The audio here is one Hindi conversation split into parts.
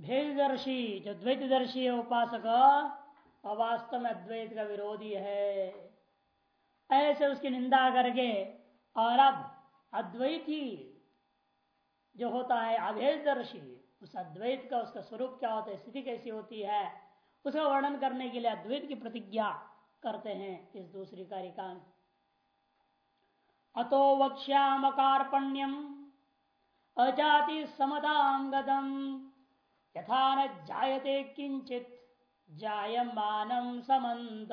भेददर्शी, जो द्वैतदर्शी है उपासक, अवास्तव में अद्वैत का विरोधी है। ऐसे उसकी निंदा करके, और अब अद्वैती जो होता है अभेदर्शी उस अद्वैत का उसका स्वरूप क्या होता है, स्थिति कैसी होती है, उसका वर्णन करने के लिए अद्वैत की प्रतिज्ञा करते हैं इस दूसरी कारिका में। अतो वक्ष्याम कार्पण्यम अजाति समदांगदम यथा न जायते किंचित जायमानम समत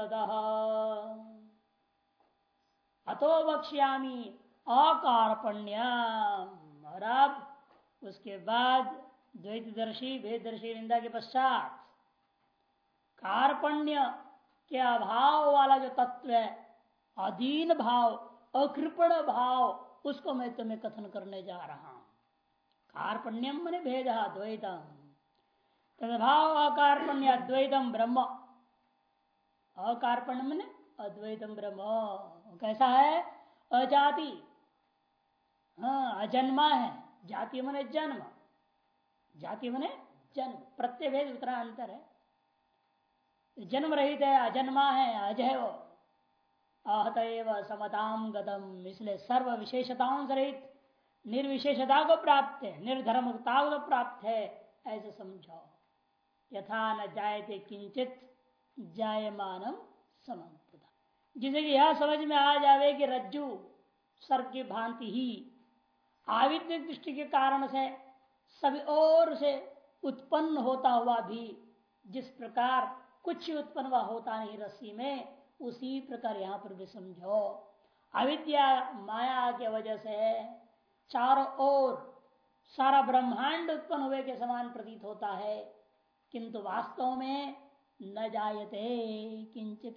अतो वक्ष्यामी अकारपण्यम। और अब उसके बाद द्वैतदर्शी भेदर्शी निंदा के पश्चात कार्पण्य के अभाव वाला जो तत्व है, अधीन भाव, अकृपण भाव, उसको मैं तुम्हें कथन करने जा रहा हूँ। कार्पण्यम मैंने भेद, द्वैतम। तदभाव अकार्पण्य अद्वैतम ब्रह्म। अकार्पण्य मैंने अद्वैतम ब्रह्म। कैसा है? अजाति। हाँ अजन्मा है। जाति मने जन्म। जाति मने जन्म। प्रत्यय भेद उतना अंतर है। जन्म रहित है, अजन्मा है, अज है वो। आहत समताम गतम। इसलिए सर्व विशेषताओं से रहित, निर्विशेषता को प्राप्त है निर्धर्मता को प्राप्त है, ऐसे समझो यथा न जायते किंचित जायमान समता जिसे कि यह समझ में आ जावे कि रज्जु सर्व की भांति ही आविद्य दृष्टि के कारण से सभी ओर से उत्पन्न होता हुआ भी जिस प्रकार कुछ उत्पन्न हुआ होता नहीं रस्सी में, उसी प्रकार यहाँ पर भी समझो। अविद्या माया के वजह से चारों ओर सारा ब्रह्मांड उत्पन्न हुए के समान प्रतीत होता है। किंतु वास्तव में न जायते, किंचित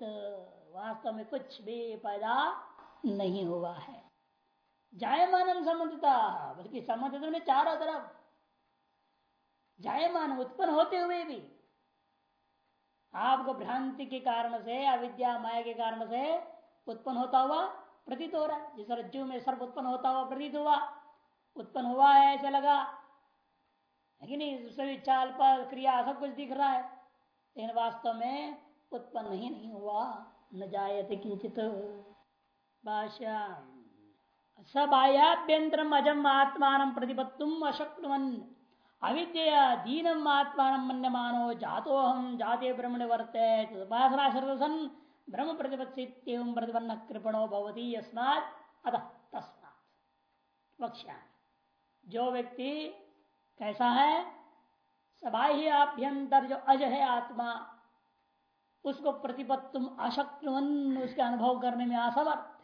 वास्तव में कुछ भी पैदा नहीं हुआ है। जायमान संबंधिता बल्कि संबंधित ने चारों तरफ़ जायमान उत्पन्न होते हुए भी आपको भ्रांति के कारण से, अविद्या, माया के कारण से उत्पन्न होता हुआ प्रतीत हो रहा है। जिस रज्जु में सर्व उत्पन्न होता हुआ प्रतीत हुआ, उत्पन्न हुआ है, ऐसे लगा। है नहीं? सभी चाल पर क्रिया सब कुछ दिख रहा है। लेकिन वास्तव में उत्पन्न ही नहीं हुआ। न जायते किंचित। सब आयाभ्यंतरम अजम आत्मान प्रतिपत्तुम अशक्नुवन। अविद्या दीनम आत्मान मन मानो जातो जाते ब्रह्मण वर्ते। सर्वसन ब्रह्म प्रतिपत्ति प्रतिपन्न कृपणो भवती यस्मात। अतः तस्मात। वक्षा जो व्यक्ति कैसा है? सबाह्य आभ्यंतर जो अज है आत्मा, उसको प्रतिपत्तुम अशक्नुवन उसके अनुभव करने में असमर्थ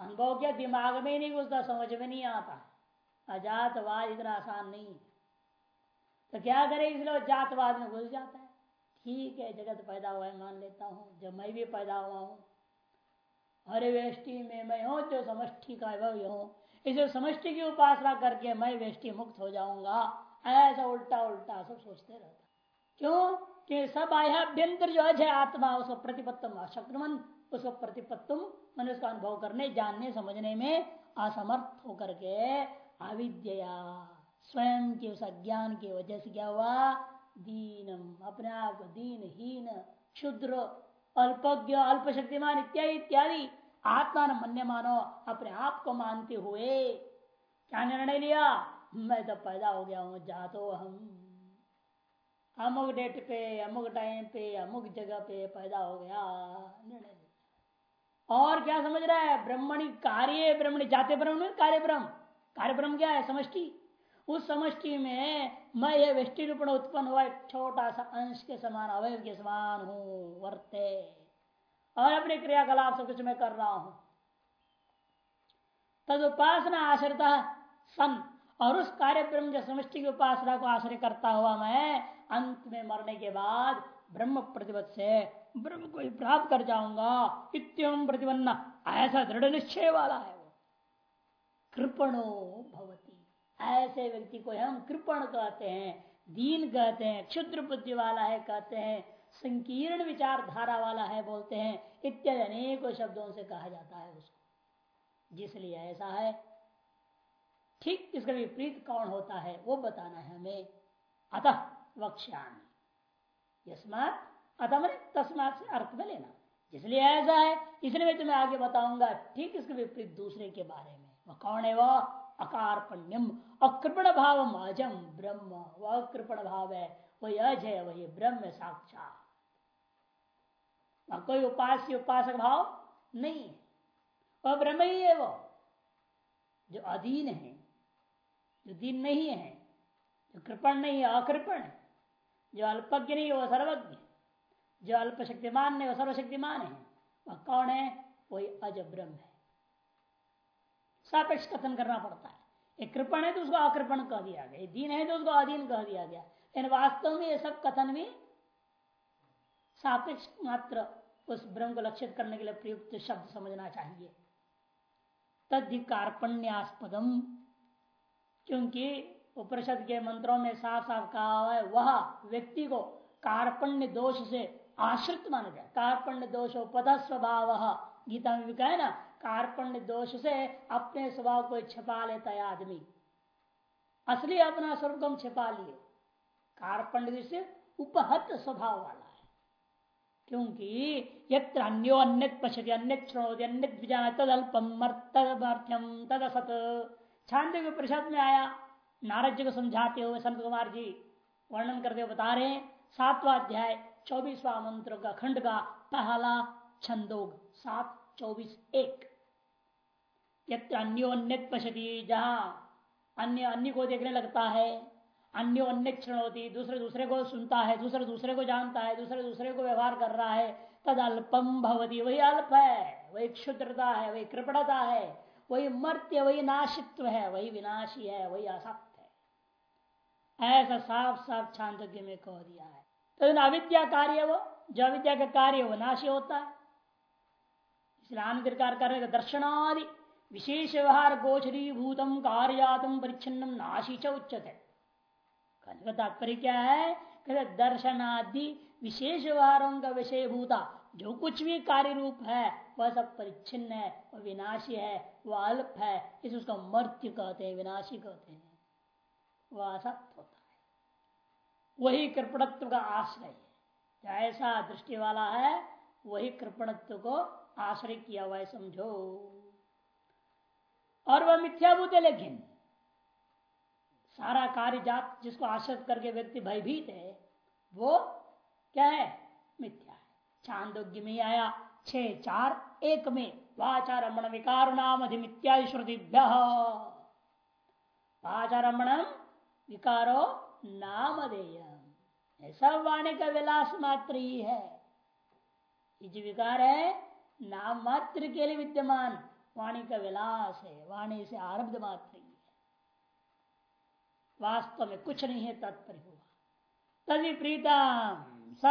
अनुभव क्या दिमाग में नहीं घुसता, समझ में नहीं आता। अजातवाद इतना आसान नहीं है। तो क्या करे इसलिए जातवाद में घुस जाता है? ठीक है, जगत पैदा हुआ है, मान लेता हूँ। जब मैं भी पैदा हुआ हूँ, हरे वेष्टि में मैं हूँ, जो समष्टि का वही हूँ। इसे समष्टि की उपासना करके मैं वेष्टि मुक्त हो जाऊँगा। ऐसा उल्टा उल्टा सब सोचते रहता। क्यों? कि सब आयाभ्यंतर जो है आत्मा, उसको प्रतिपत्तम अशक्रमन उसको प्रतिपत्तम मैंने उसका अनुभव करने, जानने, समझने में असमर्थ होकर के अविद्या स्वयं के उस अज्ञान की वजह से क्या हुआ? दीनम, अपने आप को दीनहीन, क्षुद्र, अल्पज्ञ अल्प शक्तिमान इत्यादि इत्यादि। आत्मा न मन्य मानो अपने आप को मानते हुए, क्या निर्णय लिया? मैं तो पैदा हो गया हूँ, जातो हम। अमुक डेट पे, अमुक टाइम पे, अमुक जगह पे पैदा हो गया निर्णय और क्या समझ रहा है? ब्रह्मणी कार्य, ब्रह्मणी जाते ब्रह्म कार्य ब्रह्म कार्य ब्रह्म क्या है? समष्टि। उस समष्टि में मैं ये वृष्टि रूपण उत्पन्न हुआ, एक छोटा सा अंश के समान अवय के समान हूँ, वर्ते। और अपने क्रियाकलाप से कुछ मैं कर रहा हूँ। तद उपासना आश्रित सन और उस कार्य ब्रह्म जो समष्टि की उपासना को आश्रय करता हुआ मैं अंत में मरने के बाद ब्रह्म प्रतिपद से ब्रह्म को ही प्राप्त कर जाऊँगा। इतम प्रतिपन्न, ऐसा दृढ़ निश्चय वाला है वो। कृपणो भवती। ऐसे व्यक्ति को हम कृपण कहते हैं, दीन कहते हैं, क्षुद्र बुद्धि वाला है कहते हैं संकीर्ण विचारधारा वाला है बोलते हैं। इत्यादि अनेकों शब्दों से कहा जाता है उसको। जिसलिए ऐसा है। ठीक इसका विपरीत कौन होता है, वो बताना है हमें। अतः वक्ष्यामी। यस्मात, अतः मैंने तस्मात से अर्थ में लेना। इसलिए ऐसा है, इसलिए मैं तुम्हें आगे बताऊँगा। ठीक इसके विपरीत दूसरे के बारे में। वह कौन है वह? अकारपण्यम। अकृपण भाव अजम ब्रह्म। वह कृपण भाव है। वही अज है वही ब्रह्म साक्षात। कोई उपास्य, उपासक भाव नहीं है। वह ब्रह्म ही है वो, जो अधीन है, जो दीन नहीं है जो कृपण नहीं है अकृपण है, जो अल्पज्ञ नहीं है वह सर्वज्ञ जो अल्प शक्तिमान है वह सर्वशक्तिमान है। वह कौन है? वही अज ब्रह्म है। सापेक्ष कथन करना पड़ता है। एक कृपण है तो उसको अकृपण कह दिया गया। दीन है तो उसको अधीन कह दिया गया। लेकिन वास्तव में ये सब कथन भी सापेक्ष मात्र उस ब्रह्म को लक्षित करने के लिए प्रयुक्त शब्द समझना चाहिए। तद्धिकारपण्यास्पदम, क्योंकि उपनिषद के मंत्रों में साफ़ साफ़ कहा हुआ है, वह व्यक्ति को कार्पण्य दोष से आश्रित माना जाए। कार्पण्य दोष पद स्वभाव, गीता में भी कहे ना, कार्पण्य दोष से अपने स्वभाव को छिपा लेता है आदमी। असली अपना स्वरूप हम छिपा लिए। कार्पण्य से उपहत स्वभाव वाला है। क्योंकि यत्र अन्यो अन्य पश्यति अन्य श्रोति अन्य विजान तद अल्पम तद असत छांद परिषद में आया नारद जी को समझाते हुए संत कुमार जी वर्णन करते हुए बता रहे हैं, सातवा अध्याय, चौबीसवा मंत्र का खंड का पहला छंदोग, सात, चौबीस, एक। यत्र अन्यो अन्य पशति जहाँ अन्य अन्य को देखने लगता है अन्यो अन्य क्षण होती दूसरे दूसरे को सुनता है, दूसरे दूसरे को जानता है, दूसरे दूसरे को व्यवहार कर रहा है। तद अल्पम भवती। वही अल्प है, वही क्षुद्रता है, वही कृपणता है, वही मर्त्य, वही नाशित्व है, वही विनाशी है, वही असक्त है। ऐसा साफ़ साफ़ छांदोग्य में कह दिया है। तो अविद्या कार्य वो, जो अविद्या का कार्य वो नाशी होता है। इसलिए आनंदकार करने का दर्शनादि, विशेष व्यवहार गोचरी भूतम कार्यातम परिच्छिन्नम नाशी च उच्चते कहने का तात्पर्य क्या है? कहते दर्शनादि विशेष व्यवहारों का विषय भूता जो कुछ भी कार्य रूप है, वह सब परिच्छिन्न है, वह विनाशी है, वह अल्प है, इस उसका मृत्यु कहते हैं, विनाशी कहते हैं। वह असत होता है। वही कृपणत्व का आश्रय है। ऐसा दृष्टि वाला है, वही कृपणत्व को आश्रय किया हुआ समझो। और वह मिथ्याभूत है, लेकिन सारा कार्य जात जिसको आश्रित करके व्यक्ति भयभीत है, वो क्या है? मिथ्या है। चांदोग्य में आया छ चार, एक में, वाचारमण विकार नाम अधिमित्यादि श्रुतिभ्य वाचारमणम विकारो नाम ऐसा वाणी का विलास मात्र ही है। ये जो विकार है, नाम मात्र के लिए विद्यमान, वाणी का विलास है। वाणी से आरब्ध मात्र वास्तव में कुछ नहीं है तत्पर हुआ। स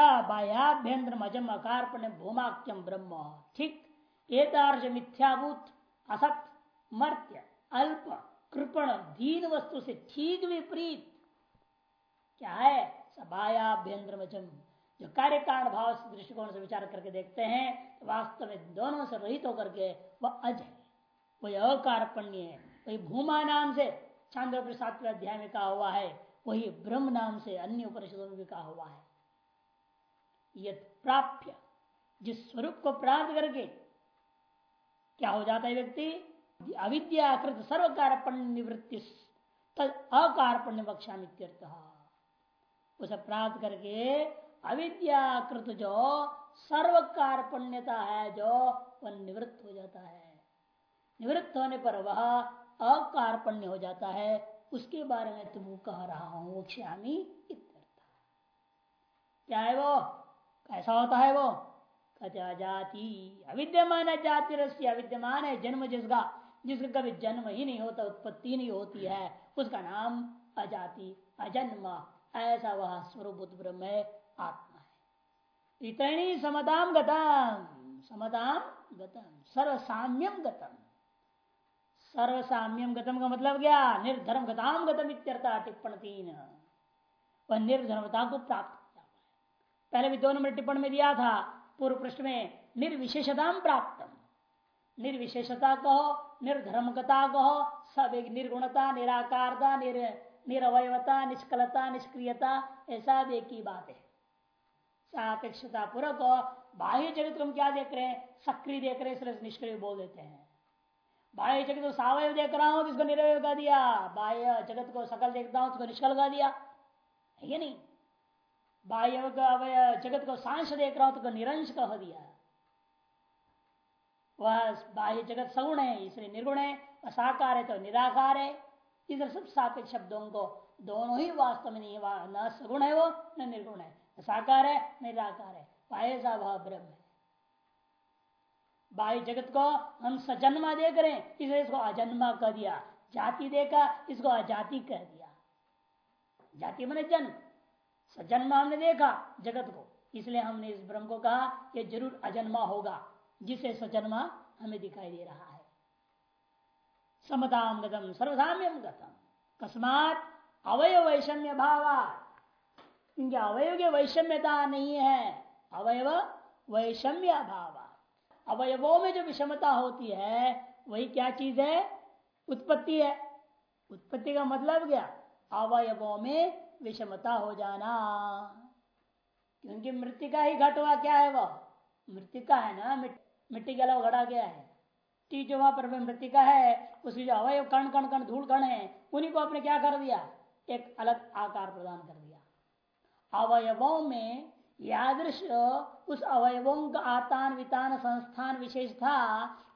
अजम भूमाक्यम ब्रह्म। ठीक मिथ्याभूत, असत, मर्त्य, अल्प, कृपण, दीन वस्तु से ठीक विपरीत। क्या है? सबायाभ्यंतर जो कार्य कारण भाव से, दृष्टिकोण से विचार करके देखते हैं तो वास्तव में दोनों से रहित होकर के वह अज है वही अकारपण्य है वही भूमा नाम से चांद्र सातवें अध्याय में कहा हुआ है, वही ब्रह्म नाम से अन्य उपनिषदों में भी कहा हुआ है। यद प्राप्य, जिस स्वरूप को प्राप्त करके क्या हो जाता है व्यक्ति? अविद्याकृत सर्व कारपण्य निवृत्ति तद अकारपण्य बक्षा उसे प्राप्त करके अविद्याकृत जो सर्व कारपण्यता है, जो वह निवृत्त हो जाता है। निवृत्त होने पर वह अकारपण्य हो जाता है। उसके बारे में तुम कह रहा हूँ श्यामी क्या है वो? कैसा होता है वो? जाति, अविद्यमान जाति रस्य अविद्यमान है जन्म जिसका जिसका कभी जन्म ही नहीं होता, उत्पत्ति नहीं होती है, उसका नाम अजाति, अजन्म। ऐसा वह स्वरूप ब्रह्म है, आत्मा है। इतनी समताम गतम समताम गतम सर्वसाम्यम गतम सर्वसाम्यम गतम का मतलब क्या? निर्धर्म गताम गतम इत्यर्था टिप्पण तीन। वह निर्धर्मता को प्राप्त किया पहले भी दो नंबर टिप्पण में दिया था, पूर्व पृष्ठ में, निर्विशेषता प्राप्त निर्विशेषता कहो निर्धर्मकता कहो, सब एक निर्गुणता, निराकारता, निर निरवयता निष्कलता, निष्क्रियता, ऐसा भी एक ही बात है। सापेक्षता पूर्वक बाह्य जगत हम क्या देख रहे हैं? सक्रिय देख रहे हैं निष्क्रिय बोल देते हैं। बाह्य जगत को सावय देख रहा हूँ तो इसको निरवय का दिया। बाह्य जगत को सकल देखता हूँ उसको निष्कल का दिया। है नहीं? बाह्य अवय जगत को सांश देख रहा हूँ तो निरंश कह दिया। वह बाह्य जगत सगुण है, इसलिए निर्गुण है साकार है तो निराकार है। इधर सब सापेक्ष शब्दों को दोनों ही वास्तव में नहीं न सगुण है वो, न निर्गुण है। साकार है निराकार है। बाह्य सा भाव ब्रह्म है। बाह्य जगत को हम सजन्मा रहे हैं इसलिए इसको अजन्मा कर दिया। जाति देखा, इसको अजाति कह दिया। जाति मैंने जन्म सजन्मा हमने देखा जगत को। इसलिए हमने इस ब्रह्म को कहा यह ज़रूर अजन्मा होगा, जिसे सजन्मा हमें दिखाई दे रहा है। समताम गतम सर्वसाम्यम गतम। कस्मात अवय वैषम्य भाव क्योंकि अवयव की वैषम्यता नहीं है, अवयव वैषम्य भाव अवयवों में जो विषमता होती है, वही क्या चीज़ है? उत्पत्ति है। उत्पत्ति का मतलब क्या? अवयवों में विषमता हो जाना। क्योंकि मृत्यु का ही घट हुआ क्या है वह का है ना? मिट्टी के अलावा घड़ा गया है। टी जो वहाँ पर मृत्यु का है, उसकी जो अवयव कण कण कण, धूल, कण है, उन्हीं को आपने क्या कर दिया? एक अलग आकार प्रदान कर दिया। अवयवों में यादृश उस अवयवों का आतान, वितान, संस्थान विशेष था।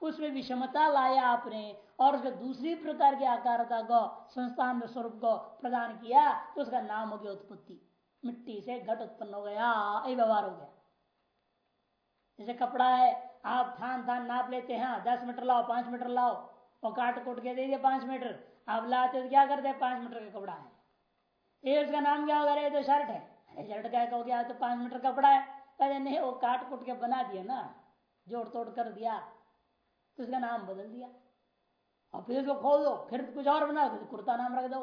उसमें विषमता लाया आपने और उसके दूसरी प्रकार की आकारता को संस्थान स्वरूप को प्रदान किया तो उसका नाम हो गया उत्पत्ति। मिट्टी से घट उत्पन्न हो गया, ये व्यवहार हो गया। जैसे कपड़ा है, आप थान थान नाप लेते हैं, दस मीटर लाओ, पाँच मीटर लाओ और काट कोट के दे दिए पाँच मीटर, आप लाते तो क्या करते हैं, पाँच मीटर का कपड़ा है। ये उसका नाम क्या होगा तो शर्ट है। शर्ट क्या हो गया तो पाँच मीटर कपड़ा है। कहते नहीं, वो काट कुट के बना दिया ना जोड़ तोड़ कर दिया तो उसका नाम बदल दिया। और फिर उसको खोल दो, फिर कुछ और बना दो कुर्ता नाम रख दो।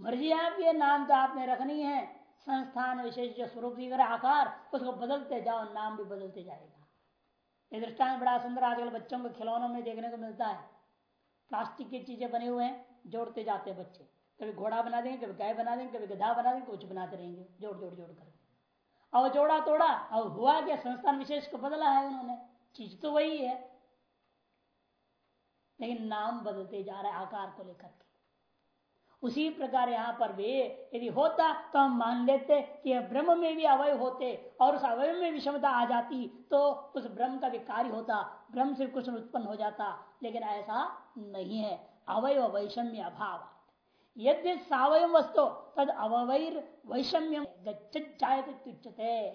मर्ज़ी आप ये नाम तो आपने रखनी है। संस्थान विशेष जो स्वरूप आकार, उसको बदलते जाओ, नाम भी बदलते जाएगा। ये दृष्टान बड़ा सुंदर आजकल बच्चों को खिलौनों में देखने को मिलता है। प्लास्टिक की चीज़ें बने हुए हैं, जोड़ते जाते हैं बच्चे। कभी घोड़ा बना देंगे, कभी गाय बना देंगे, कभी गधा बना देंगे, कुछ बनाते रहेंगे, जोड़ जोड़ जोड़ कर। और जोड़ा, तोड़ा और हुआ क्या? संस्थान विशेष को बदला है उन्होंने। चीज़ तो वही है। लेकिन नाम बदलते जा रहे आकार को लेकर के। उसी प्रकार यहाँ पर भी यदि होता तो हम मान लेते कि ब्रह्म में भी अवय होते और उस अवय में विषमता आ जाती तो उस ब्रह्म का भी कार्य होता, ब्रह्म से कुछ उत्पन्न हो जाता। लेकिन ऐसा नहीं है। अवय वैषम्य अभाव। यद्य सवय वस्तु, तद अवैर वैषम्यम गच्छते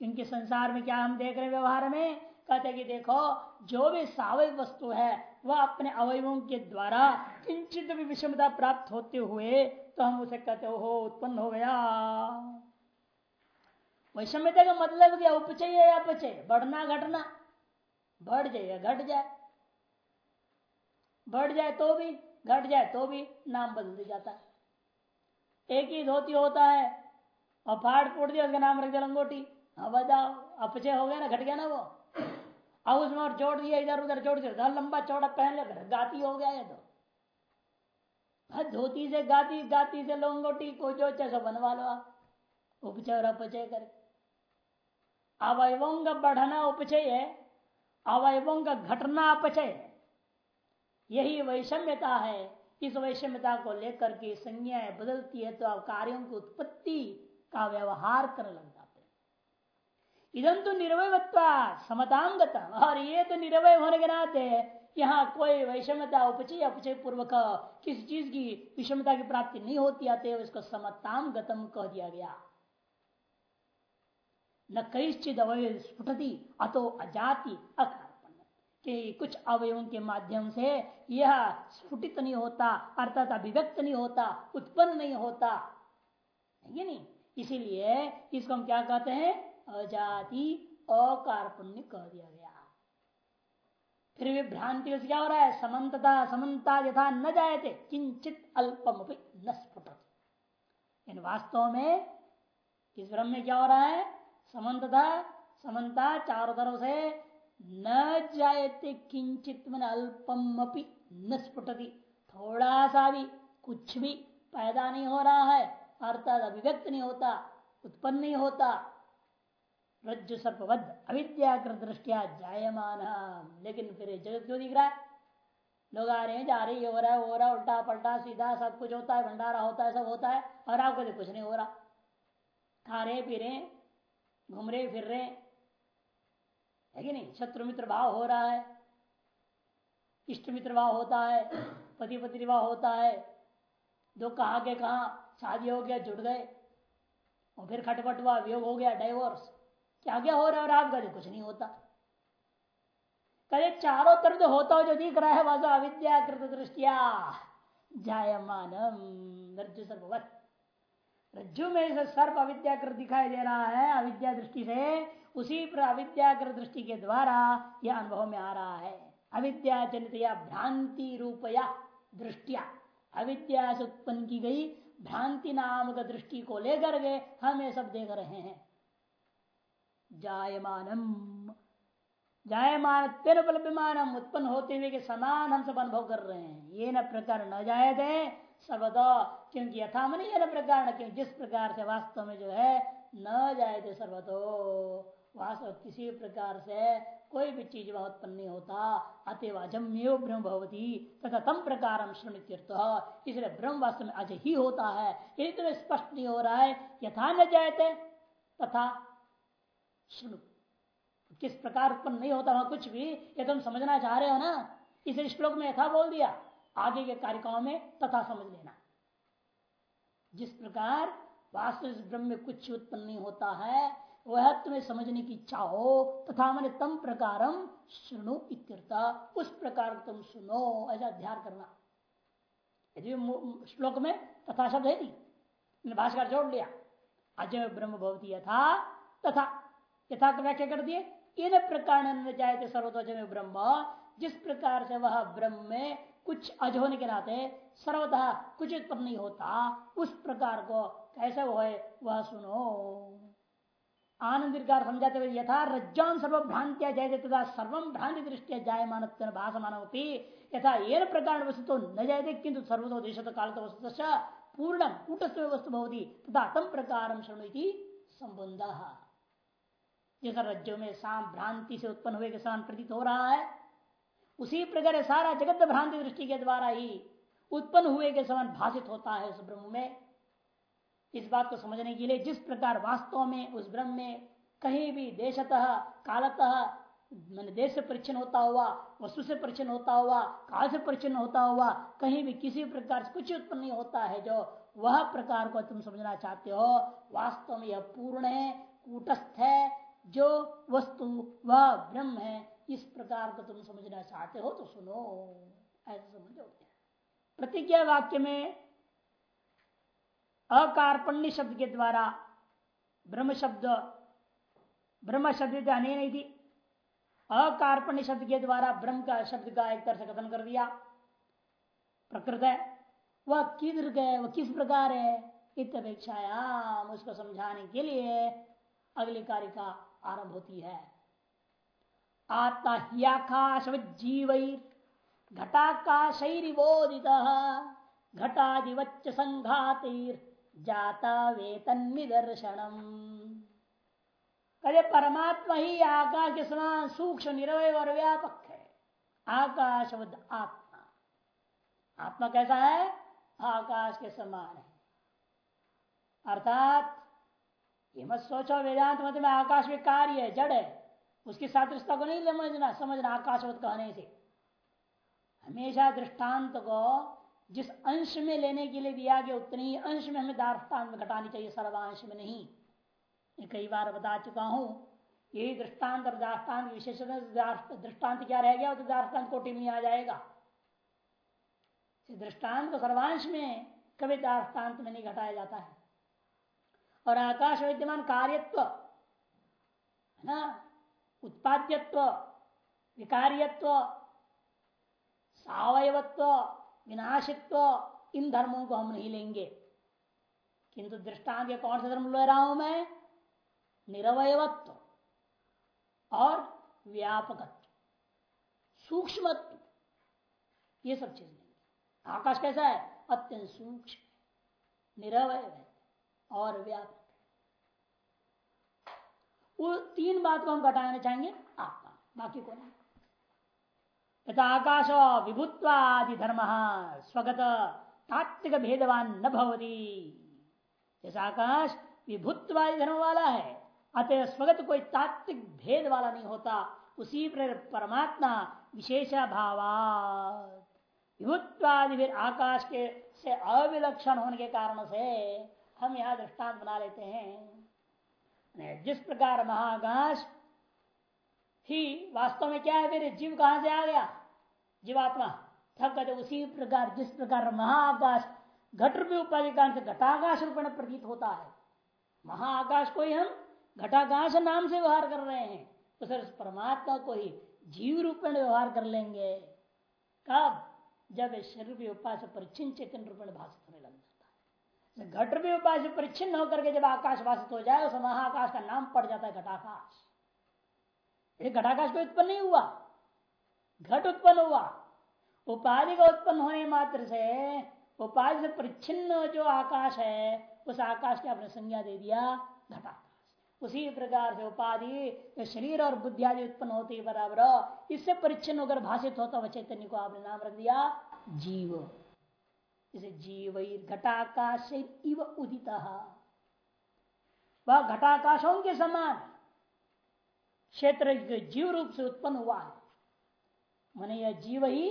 क्योंकि संसार में क्या हम देख रहे व्यवहार में? कहते कि देखो, जो भी सावय वस्तु है, वह अपने अवयवों के द्वारा किंचित भी विषमता प्राप्त होते हुए तो हम उसे कहते हो उत्पन्न हो गया। वैषम्यता का मतलब क्या? उपचय या अपचय? बढ़ना, घटना। बढ़ जाए, या घट जाए। बढ़ जाए तो भी घट जाए तो भी नाम बदल जाता है। एक ही धोती होता है और फाड़ फूट दिया, उसका नाम रख दिया लंगोटी। हाँ बताओ अपचे हो गया ना, घट गया ना वो? अब उसमें और जोड़ दिया इधर उधर जोड़ दिया लंबा चौड़ा पहन लिया गाती हो गया ये तो। धोती से गाती गाती से लंगोटी को जो चाहे बनवा लो आप, उपचय और अपचय कर। अवयवों का बढ़ना उपचय है, अवयवों का घटना अपचय है। यही वैषम्यता है। इस वैषम्यता को लेकर के संज्ञा बदलती है तो आप कार्यों की उत्पत्ति का व्यवहार करने लग जाते हैं। इधम तो निर्वयत्वा समतांगत और ये तो निर्वय होने के नाते यहाँ कोई वैषम्यता उपचय अपचय पूर्वक किसी चीज़ की विषमता की प्राप्ति नहीं होती आते इसको समताम गतम कह दिया गया। न कई चिद अवय स्फुटती, अतो अजाति अक कि कुछ अवयवों के माध्यम से यह स्फुटित नहीं होता, अर्थात अभिव्यक्त नहीं होता, उत्पन्न नहीं होता। ये नहीं? इसीलिए इसको हम क्या कहते हैं? अजाति अकारपुण्य कह दिया गया। फिर भी भ्रांति से क्या हो रहा है? समन्तता, समन्ता यथा न जायते, किंचित अल्पम न स्फुट इन वास्तव में इस ब्रह्म में क्या हो रहा है? समन्तता, समन्ता चारों तरफ़ से न जायते किंचित मन अल्पम न स्फुटती। थोड़ा सा भी कुछ भी पैदा नहीं हो रहा है, अर्थात अभिव्यक्त नहीं होता, उत्पन्न नहीं होता। रज्जु सर्पबद्ध अविद्याकृत दृष्टिया जायमान। लेकिन फिर जगत क्यों दिख रहा है? लोग आ रहे हैं, जा रही हो रहा है, हो रहा है, उल्टा पलटा, सीधा सब कुछ होता है, भंडारा होता है, सब होता है, और आपको कुछ नहीं हो रहा। खा रहे, पी रहे, घूम रहे, फिर रहे है कि नहीं? शत्रु मित्र भाव हो रहा है। इष्ट मित्र भाव होता है। पति पति भाव होता है। दो कहा के कहा? शादी हो गया जुड़ गए। और फिर खटपट हुआ, वियोग हो गया डाइवोर्स क्या क्या हो रहा है? और आप कहते कुछ नहीं होता। कहे चारों तरफ़ जो होता हो जो दिख रहा है, वह अविद्याकृत दृष्टिया जायमान रज्जु सर्ववत। रज्जु में से सर्प अविद्याकृत दिखाई दे रहा है, अविद्या दृष्टि से, उसी पर अविद्याकृत दृष्टि के द्वारा यह अनुभव में आ रहा है। अविद्या जनित या भ्रांति रूपया दृष्टिया। अविद्या से उत्पन्न की गई भ्रांति नामक दृष्टि को लेकर के हम ये सब देख रहे हैं। जायमानम। जायमान उपलब्धमानम उत्पन्न होते हुए के समान हम सब अनुभव कर रहे हैं। ये न प्रकार न जाए सर्वदा, क्योंकि यथा मन न प्रकार जिस प्रकार से वास्तव में जो है, न जाए थे सर्वतो। वास्तव किसी प्रकार से कोई भी चीज़ वह उत्पन्न नहीं होता। अतएव अजम्यो ब्रह्म भवती, तथा तम प्रकार इसलिए ब्रह्म वास्तव में अज ही होता है। यदि तुम्हें स्पष्ट नहीं हो रहा है, यथा न जायते, तथा शुणु किस प्रकार उत्पन्न नहीं होता, वहाँ कुछ भी, ये तुम समझना चाह रहे हो ना? इस श्लोक में यथा बोल दिया। आगे के कार्यक्रम में तथा समझ लेना। जिस प्रकार वास्तव ब्रह्म में कुछ उत्पन्न नहीं होता है, वह तुम्हें समझने की इच्छा हो, तथा मैंने तम प्रकारम सुनो इत्यर्था। उस प्रकार तुम सुनो, ऐसा ध्यान करना। यदि श्लोक में तथा शब्द है नहीं भाषकर जोड़ लिया। अजय ब्रह्म भवती यथा, तथा। यथा व्याख्या कर दिए। इन प्रकार जाए थे सर्वतोजय ब्रह्म। जिस प्रकार से वह ब्रह्म में कुछ अज होने के नाते सर्वतः कुछ उत्पन्न नहीं होता। उस प्रकार को कैसे वो है, वह सुनो। आनंद समझाते हुए यथा रज्जान सर्व भ्रांत्या जयते तथा सर्व भ्रांति दृष्टिया जायमान भाषमान यथा ये प्रकार वस्तु तो न जायते किंतु सर्वतो देश काल वस्तु पूर्ण कूटस्थ वस्तु भवती तथा तम प्रकार शृणु संबंध जैसा रज्जो में शाम भ्रांति से उत्पन्न हुए के समान प्रतीत हो रहा है उसी प्रकार सारा जगत भ्रांति दृष्टि के द्वारा ही उत्पन्न हुए के समान भाषित होता है उस ब्रह्म में। इस बात को समझने के लिए जिस प्रकार वास्तव में उस ब्रह्म में कहीं भी देशतः, कालतः, मैंने देश से परिचन्न होता हुआ, वस्तु से परिचन्न होता हुआ, काल से परिचन्न होता हुआ, कहीं भी किसी प्रकार से कुछ उत्पन्न नहीं होता है जो वह प्रकार को तुम समझना चाहते हो, वास्तव में यह पूर्ण है, कूटस्थ है, जो वस्तु, वह ब्रह्म है। इस प्रकार को तुम समझना चाहते हो तो सुनो, ऐसा समझो प्रतिज्ञा वाक्य में अकारपण्य शब्द के द्वारा ब्रह्म शब्द ब्रह्म शब्द थी। अकारपण्य शब्द के द्वारा ब्रह्म का शब्द का एक तरह से कथन कर दिया। प्रकृत है। वह किधर गए, वह किस प्रकार है? इत उसको समझाने के लिए अगली कार्य का आरंभ होती है। आत्मा ह्याकाश जीव घटाकाशैरिवोदित घटादिवच्च संघातिर जाता वेतन निदर्शनम कहे परमात्मा ही। आकाश के समान सूक्ष्म निरवय और व्यापक है आकाशवद आत्मा। आत्मा कैसा है? आकाश के समान है। अर्थात ये मत सोचो वेदांत मत में आकाश में कार्य है, जड़ है। उसकी सादृशता को नहीं समझना समझना आकाशवत कहने से। हमेशा दृष्टांत को जिस अंश में लेने के लिए दिया गया, उतनी ही अंश में हमें दृष्टांत घटानी चाहिए, सर्वांश में नहीं। कई बार बता चुका हूँ, यही दृष्टांत और दाष्टान्त विशेष दृष्टांत क्या रह गया तो दाष्टान्त कोटि में आ जाएगा। दृष्टांत को सर्वांश में कभी दाष्टान्त में नहीं घटाया जाता है। और आकाश विद्यमान कार्यत्व, है ना उत्पाद्यत्व, विकार्यत्व, सवयवत्व, विनाशित्व, इन धर्मों को हम नहीं लेंगे। किंतु दृष्टांत के कौन सा धर्म ले रहा हूँ मैं? निरवयत्व और व्यापकत्व, सूक्ष्मत्व, ये सब चीज़। लेंगे आकाश कैसा है? अत्यंत सूक्ष्म, निरवय और व्यापक। वो तीन बात को हम घटाना चाहेंगे आत्मा बाकी को नहीं। तथा आकाश विभुत्वादि धर्म, स्वगत तात्विक भेदवान न भवती। जैसा आकाश विभुत्वादि धर्म वाला है, अतः स्वगत कोई तात्विक भेद वाला नहीं होता। उसी पर परमात्मा विशेषाभाव विभुत्वादि आकाश के से अविलक्षण होने के कारण से हम यहाँ दृष्टांत बना लेते हैं। जिस प्रकार महाकाश ही वास्तव में क्या है फिर जीव कहाँ से आ गया? जीवात्मा, थक गए उसी प्रकार, जिस प्रकार महाआकाश घट रूपी उपाधि कारण से घटाकाश रूप में प्रतीत होता है। महाआकाश को ही हम घटाकाश नाम से व्यवहार कर रहे हैं। तो सर परमात्मा को ही जीव रूप में व्यवहार कर लेंगे। कब? जब शरीर भी उपाय से परिचिन चेतन रूप में भाषित घट भी उपाय से परिचिन होकर के जब आकाश भाषित हो जाए, उस महाकाश का नाम पड़ जाता है घटाकाश। ये घटाकाश को उत्पन्न नहीं हुआ। घट उत्पन्न हुआ। उपाधि का उत्पन्न होने मात्र से उपाधि से परिच्छिन्न जो आकाश है, उस आकाश की आपने संज्ञा दे दिया, घटाकाश। उसी प्रकार से उपाधि शरीर और बुद्धि आदि उत्पन्न होती है बराबर, इससे परिच्छिन्न होकर भाषित होता हुआ चैतन्य को आपने नाम रख दिया, जीव। इसे जीव घटाकाश इव उदित। वह घटाकाशों के समान क्षेत्र जीव रूप से उत्पन्न हुआ है। मैंने यह जीव ही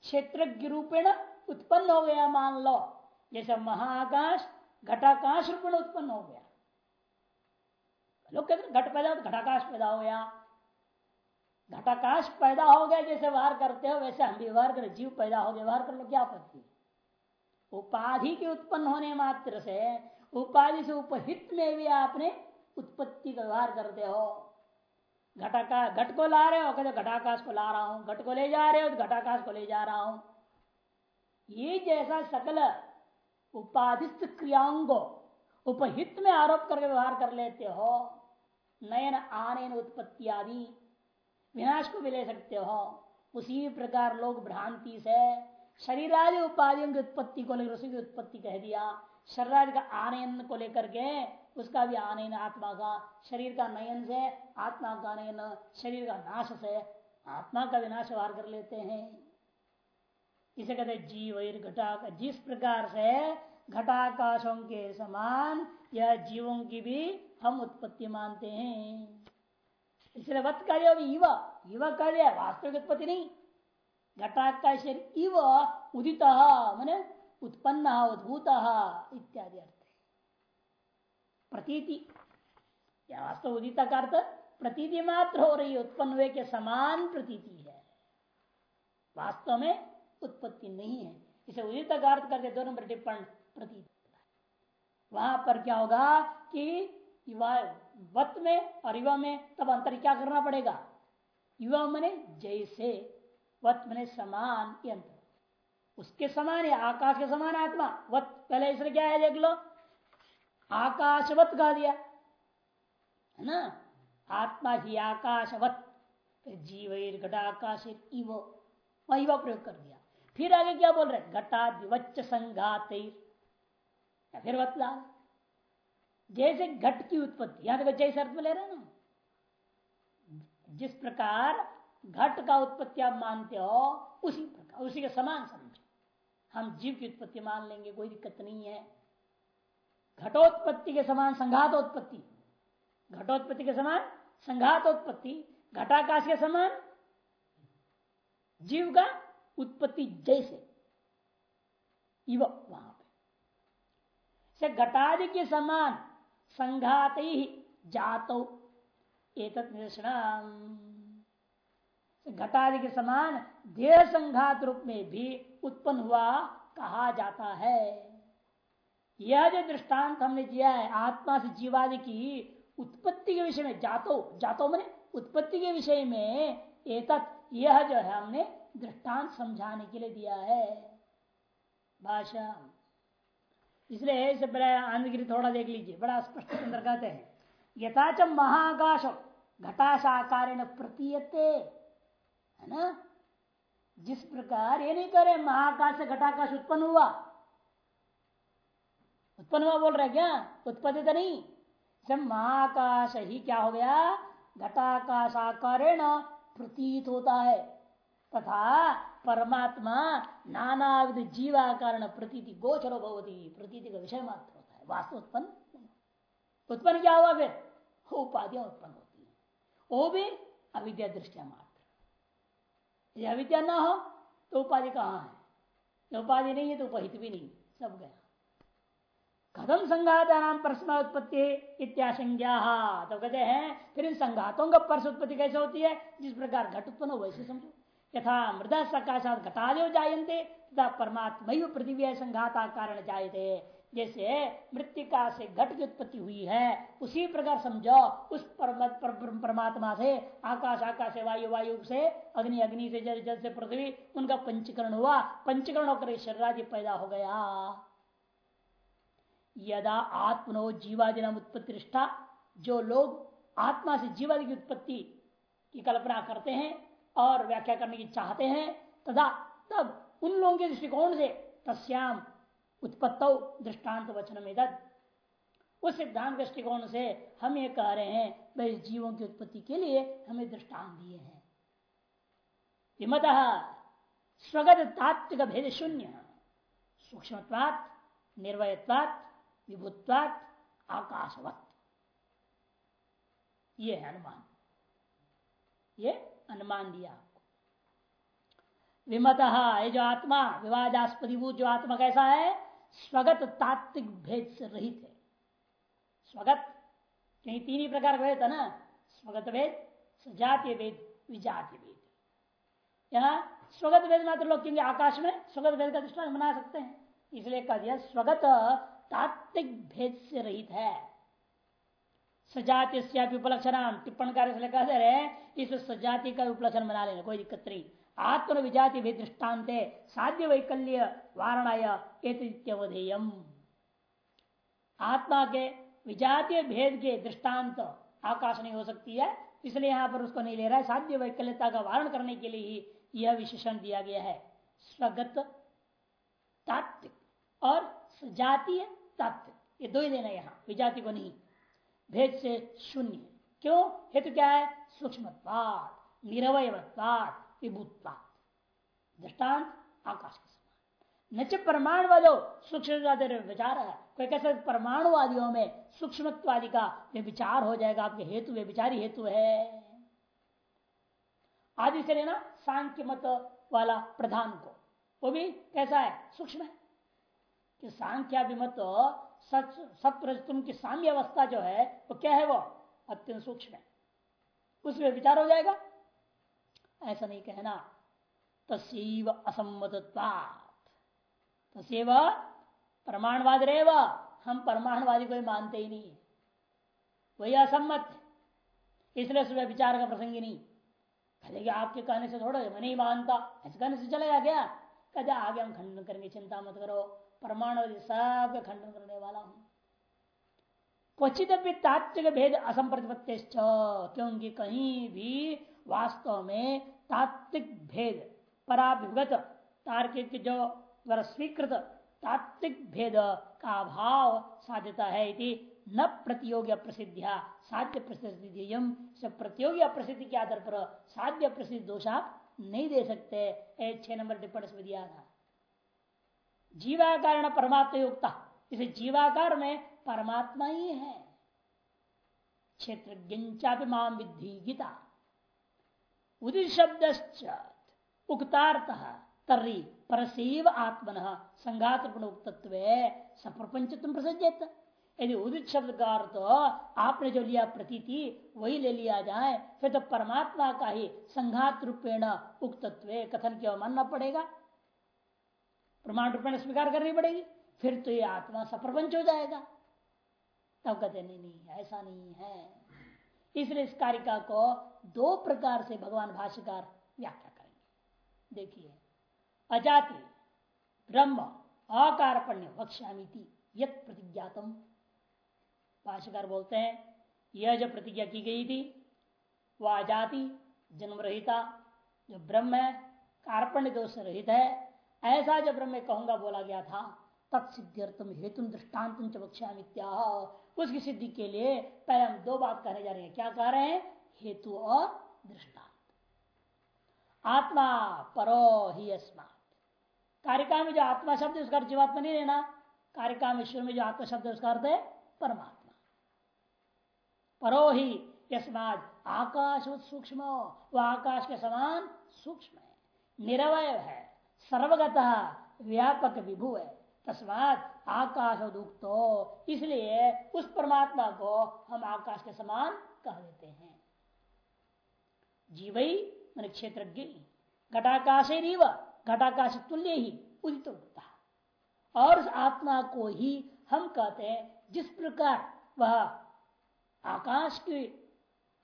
क्षेत्र रूपेण उत्पन्न हो गया, मान लो। जैसे महाकाश, घटाकाश रूपेण उत्पन्न हो गया। लोग कहते घट पैदा, घटाकाश पैदा हो गया। घटाकाश पैदा हो गया, जैसे व्यवहार करते हो, वैसे हम व्यवहार करें, जीव पैदा हो गया, व्यवहार कर लो क्या आपत्ति उपाधि के उत्पन्न होने मात्र से, उपाधि से उपहित में भी आपने उत्पत्ति का व्यवहार करते हो। घटाकाश घट को ला रहे हो, कहते घटाकाश को ला रहा हूँ, घट को ले जा रहे हो तो घटाकाश को ले जा रहा हूँ। ये जैसा सकल उपाधिस्थ क्रियाओं उपहित में आरोप करके व्यवहार कर लेते हो, नयन आने उत्पत्ति आदि, विनाश को भी ले सकते हो। उसी प्रकार लोग भ्रांति से शरीर आदि उपाधियों की उत्पत्ति को लेकर उसी की उत्पत्ति कह दिया। शरीर का आनयन को लेकर के, उसका भी आनयन आत्मा का, शरीर का नयन से, आत्मा का नयन, शरीर का नाश से, आत्मा का विनाश वार कर लेते हैं। इसे कहते जीव घटा जिस प्रकार से घटाकाशों के समान यह जीवों की भी हम उत्पत्ति मानते हैं। इसलिए वत का युवा। युवा कह दिया वास्तविक उत्पत्ति नहीं। घटाकाश इव उदित, मैंने उत्पन्न, उद्भूत इत्यादि अर्थ। प्रतीति। वास्तव उदिता का अर्थ, प्रतीति मात्र हो रही उत्पन्न हुए के समान प्रतीति है। वास्तव में उत्पत्ति नहीं है। इसे उदित का अर्थ करके दो नंबर टिप्पण प्रतीत। वहाँ पर क्या होगा कि वत में और युवा में तब अंतर क्या करना पड़ेगा? युवा मने जैसे। वत मने समान ये अंतर उसके समान है, आकाश के समान आत्मा। वत, पहले इसलिए क्या है देख लो? आकाशवत कह दिया। है ना? आत्मा ही आकाशवत। जीव घटाकाश इव वही प्रयोग कर दिया। फिर आगे क्या बोल रहे घटा दिवच संघात फिर बतला जैसे घट की उत्पत्ति, यहाँ देखो जैसे अर्थ में ले रहे ना? जिस प्रकार घट का उत्पत्ति आप मानते हो, उसी प्रकार, उसी के समान समझो। हम जीव की उत्पत्ति मान लेंगे, कोई दिक्कत नहीं है। घटोत्पत्ति के समान संघातोत्पत्ति। घटोत्पत्ति के समान संघातोत्पत्ति। घटाकाश के समान जीव का उत्पत्ति जैसे। इव वहाँ पे। घटादि के समान संघात ही जातो। एक घटादि के समान देह संघात रूप में भी उत्पन्न हुआ कहा जाता है। यह जो दृष्टांत हमने दिया है, आत्मा से जीवादि की उत्पत्ति के विषय में, जातो जातो मैंने उत्पत्ति के विषय में एक यह जो है हमने दृष्टांत समझाने के लिए दिया है। भाषा इसलिए इससे पहले आनंदगिरी थोड़ा देख लीजिए, बड़ा स्पष्ट अंदर कहते हैं यथाच महाकाश घटाशाकार प्रतीयते। है ना? जिस प्रकार ये नहीं करे महाकाश से घटाकाश उत्पन्न हुआ। उत्पन्न हुआ बोल रहे क्या? उत्पत्ति तो नहीं। जब महाकाश ही क्या हो गया? घटाकाश आकारेण प्रतीत होता है। तथा परमात्मा नानाविध विध जीवाकार प्रतीति, गोचरो भवती, प्रतीति का विषय मात्र होता है। वास्तव उत्पन्न उत्पन्न क्या हुआ फिर? उपाधियाँ उत्पन्न होती है। वो भी अविद्या दृष्टिया मात्र। यदि अविद्या ना हो तो उपाधि कहाँ है? उपाधि नहीं है तो उपहित भी नहीं, सब गया। कदम संघात नाम परस्मा उत्पत्ति इत्याशंज्ञा तो कहते हैं, फिर इन संघातों का परस उत्पत्ति कैसे होती है? जिस प्रकार घट उत्पन्न हो, वैसे समझो। यथा मृदा सकाशात घटादेव जायते तथा परमात्मा पृथ्वी संघाता कारण जायते। जैसे मृतिका से घट की उत्पत्ति हुई है, उसी प्रकार समझो, उस परमात्मा से, आकाश आकाश से, वायु वायु से, अग्नि अग्नि से, जल जल से पृथ्वी, उनका पंचकरण हुआ। पंचकरण होकर शरीर पैदा हो गया। यदा आत्मनो जीवादि नाम उत्पत्ति निष्ठा जो लोग आत्मा से जीवादि की उत्पत्ति की कल्पना करते हैं और व्याख्या करने की चाहते हैं तथा तब उन लोगों के दृष्टिकोण से तस्याम उत्पत्त दृष्टांत वचन में उस सिद्धांत दृष्टिकोण से हम ये कह रहे हैं, भाई जीवों की उत्पत्ति के लिए हमें दृष्टांत दिए हैं। विमत स्वगत तात्विक भेद शून्य, सूक्ष्मत्वात्, निर्वयत्वात्, विभुत्वात्, आकाशवत। ये है अनुमान। ये अनुमान दिया आपको। विमत ये जो आत्मा विवादास्पदीभूत जो आत्मा कैसा है? स्वगत तात्विक भेद से रहित है। स्वगत, कहीं तीन ही प्रकार का भेद था ना? स्वगत भेद, सजातीय भेद, विजातीय भेद। यहाँ स्वगत भेद मात्र लोग क्योंकि आकाश में स्वगत भेद का दृष्टान बना सकते हैं। इसलिए कह दिया, स्वगत तात्विक भेद से रहित है। सजाति उपलक्षण टिप्पण कार्य कह दे रहे इस सजाति का उपलक्षण बना लेना कोई दिक्कत नहीं। आत्म विजाति भी दृष्टांत साध्य वैकल्य वारणाय आत्मा के विजातीय भेद के दृष्टांत आकाश नहीं हो सकती है, इसलिए यहाँ पर उसको नहीं ले रहा है। साध्य वैकल्यता का वारण करने के लिए ही यह विशेषण दिया गया है। स्वगत, तात्विक और सजातीय तात्विक। ये दो ही देना यहाँ। विजाति को नहीं। भेद से शून्य। क्यों? हेतु क्या है? सूक्ष्म निरवयत्वाद विभूतवाद दृष्टांत आकाश के समान। न च परमाणुवादो सूक्ष्म विचार है। कोई कैसे परमाणुवादियों में सूक्ष्मत्वादि का विचार हो जाएगा, आपके हेतु विचारी हेतु है। आदि से लेना सांख्य मत वाला प्रधान को। वो भी कैसा है? सूक्ष्म है। कि सांख्याभिमत सत्प्रस्तुम की साम्य अवस्था जो है, वो क्या है वो? अत्यंत सूक्ष्म है। उसमें विचार हो जाएगा। ऐसा नहीं कहना। तस्व असम्मत तस्व प्रमाणवाद रेव हम परमाणुवादी को मानते ही नहीं। वही असम्मत। इसलिए सुबह विचार का प्रसंग ही नहीं। कहेगा आपके कहने से थोड़ा मैं नहीं मानता। ऐसे कहने से चलेगा क्या? कहते आगे हम खंडन करेंगे, चिंता मत करो। परमाणुवादी सब खंडन करने वाला हूँ। क्वचित भी तात्विक भेद असंप्रतिपत्ति क्योंकि कहीं भी वास्तव में तात्विक भेद पराभिगत तार्किक जो द्वारा स्वीकृत तात्विक भेद का अभाव साध्यता है इति न प्रतियोगी अप्रसिद्धिया साध्य प्रसिद्धि प्रतियोगी अप्रसिद्धि के आधार पर साध्य प्रसिद्ध दोष आप नहीं दे सकते छह नंबर टिप्पणी में दिया था जीवाकार परमात्मा युक्ता, इसे जीवाकार में परमात्मा ही है। क्षेत्र माम विद्धि गीता। उदित शब्द उक्तार्थ तर्री परसेव आत्मन संघात उक्तत्व सप्रपंच तुम प्रसजत यदि उदित शब्द का अर्थ आपने जो लिया प्रतीति वही ले लिया जाए फिर तो परमात्मा का ही संघात रूपेण उक्तत्व कथन क्यों मानना पड़ेगा। प्रमाण रूपेण स्वीकार करनी पड़ेगी, फिर तो ये आत्मा सप्रपंच हो जाएगा। तब कहते नहीं नहीं, ऐसा नहीं है। इसलिए इस कारिका को दो प्रकार से भगवान भाष्यकार व्याख्या करेंगे। देखिए, अजाति, ब्रह्म अकारपण्य वक्ष्यामिति, यत प्रतिज्ञातम। भाष्यकार बोलते हैं, यह जो प्रतिज्ञा की गई थी, वह अजाति, जन्म रहिता, जो ब्रह्म है, कार्पण्य दोष रहित है, ऐसा जब ब्रह्म कहूँगा बोला गया था तत्सिद्ध्यर्थम हेतु दृष्टांत चक्षा उसकी सिद्धि के लिए पहले हम दो बात कहने जा रहे हैं। क्या कह रहे हैं? हेतु और दृष्टांत आत्मा परो ही अस्मात कारिका में जो आत्मा शब्द है, उसका जीवात्मा नहीं लेना कारिका में ईश्वर में जो आत्मा शब्द है, उसका अर्थ है परमात्मा। परो ही यस्माद आकाश सूक्ष्म। वह आकाश के समान सूक्ष्म है। निरवय है। सर्वगत व्यापक विभु है। तस्मात आकाश उक्तो इसलिए उस परमात्मा को हम आकाश के समान कह देते हैं। जीवई मान क्षेत्र घटाकाश घटाकाश तुल्य ही उदित होता और उस आत्मा को ही हम कहते हैं, जिस प्रकार वह आकाश के,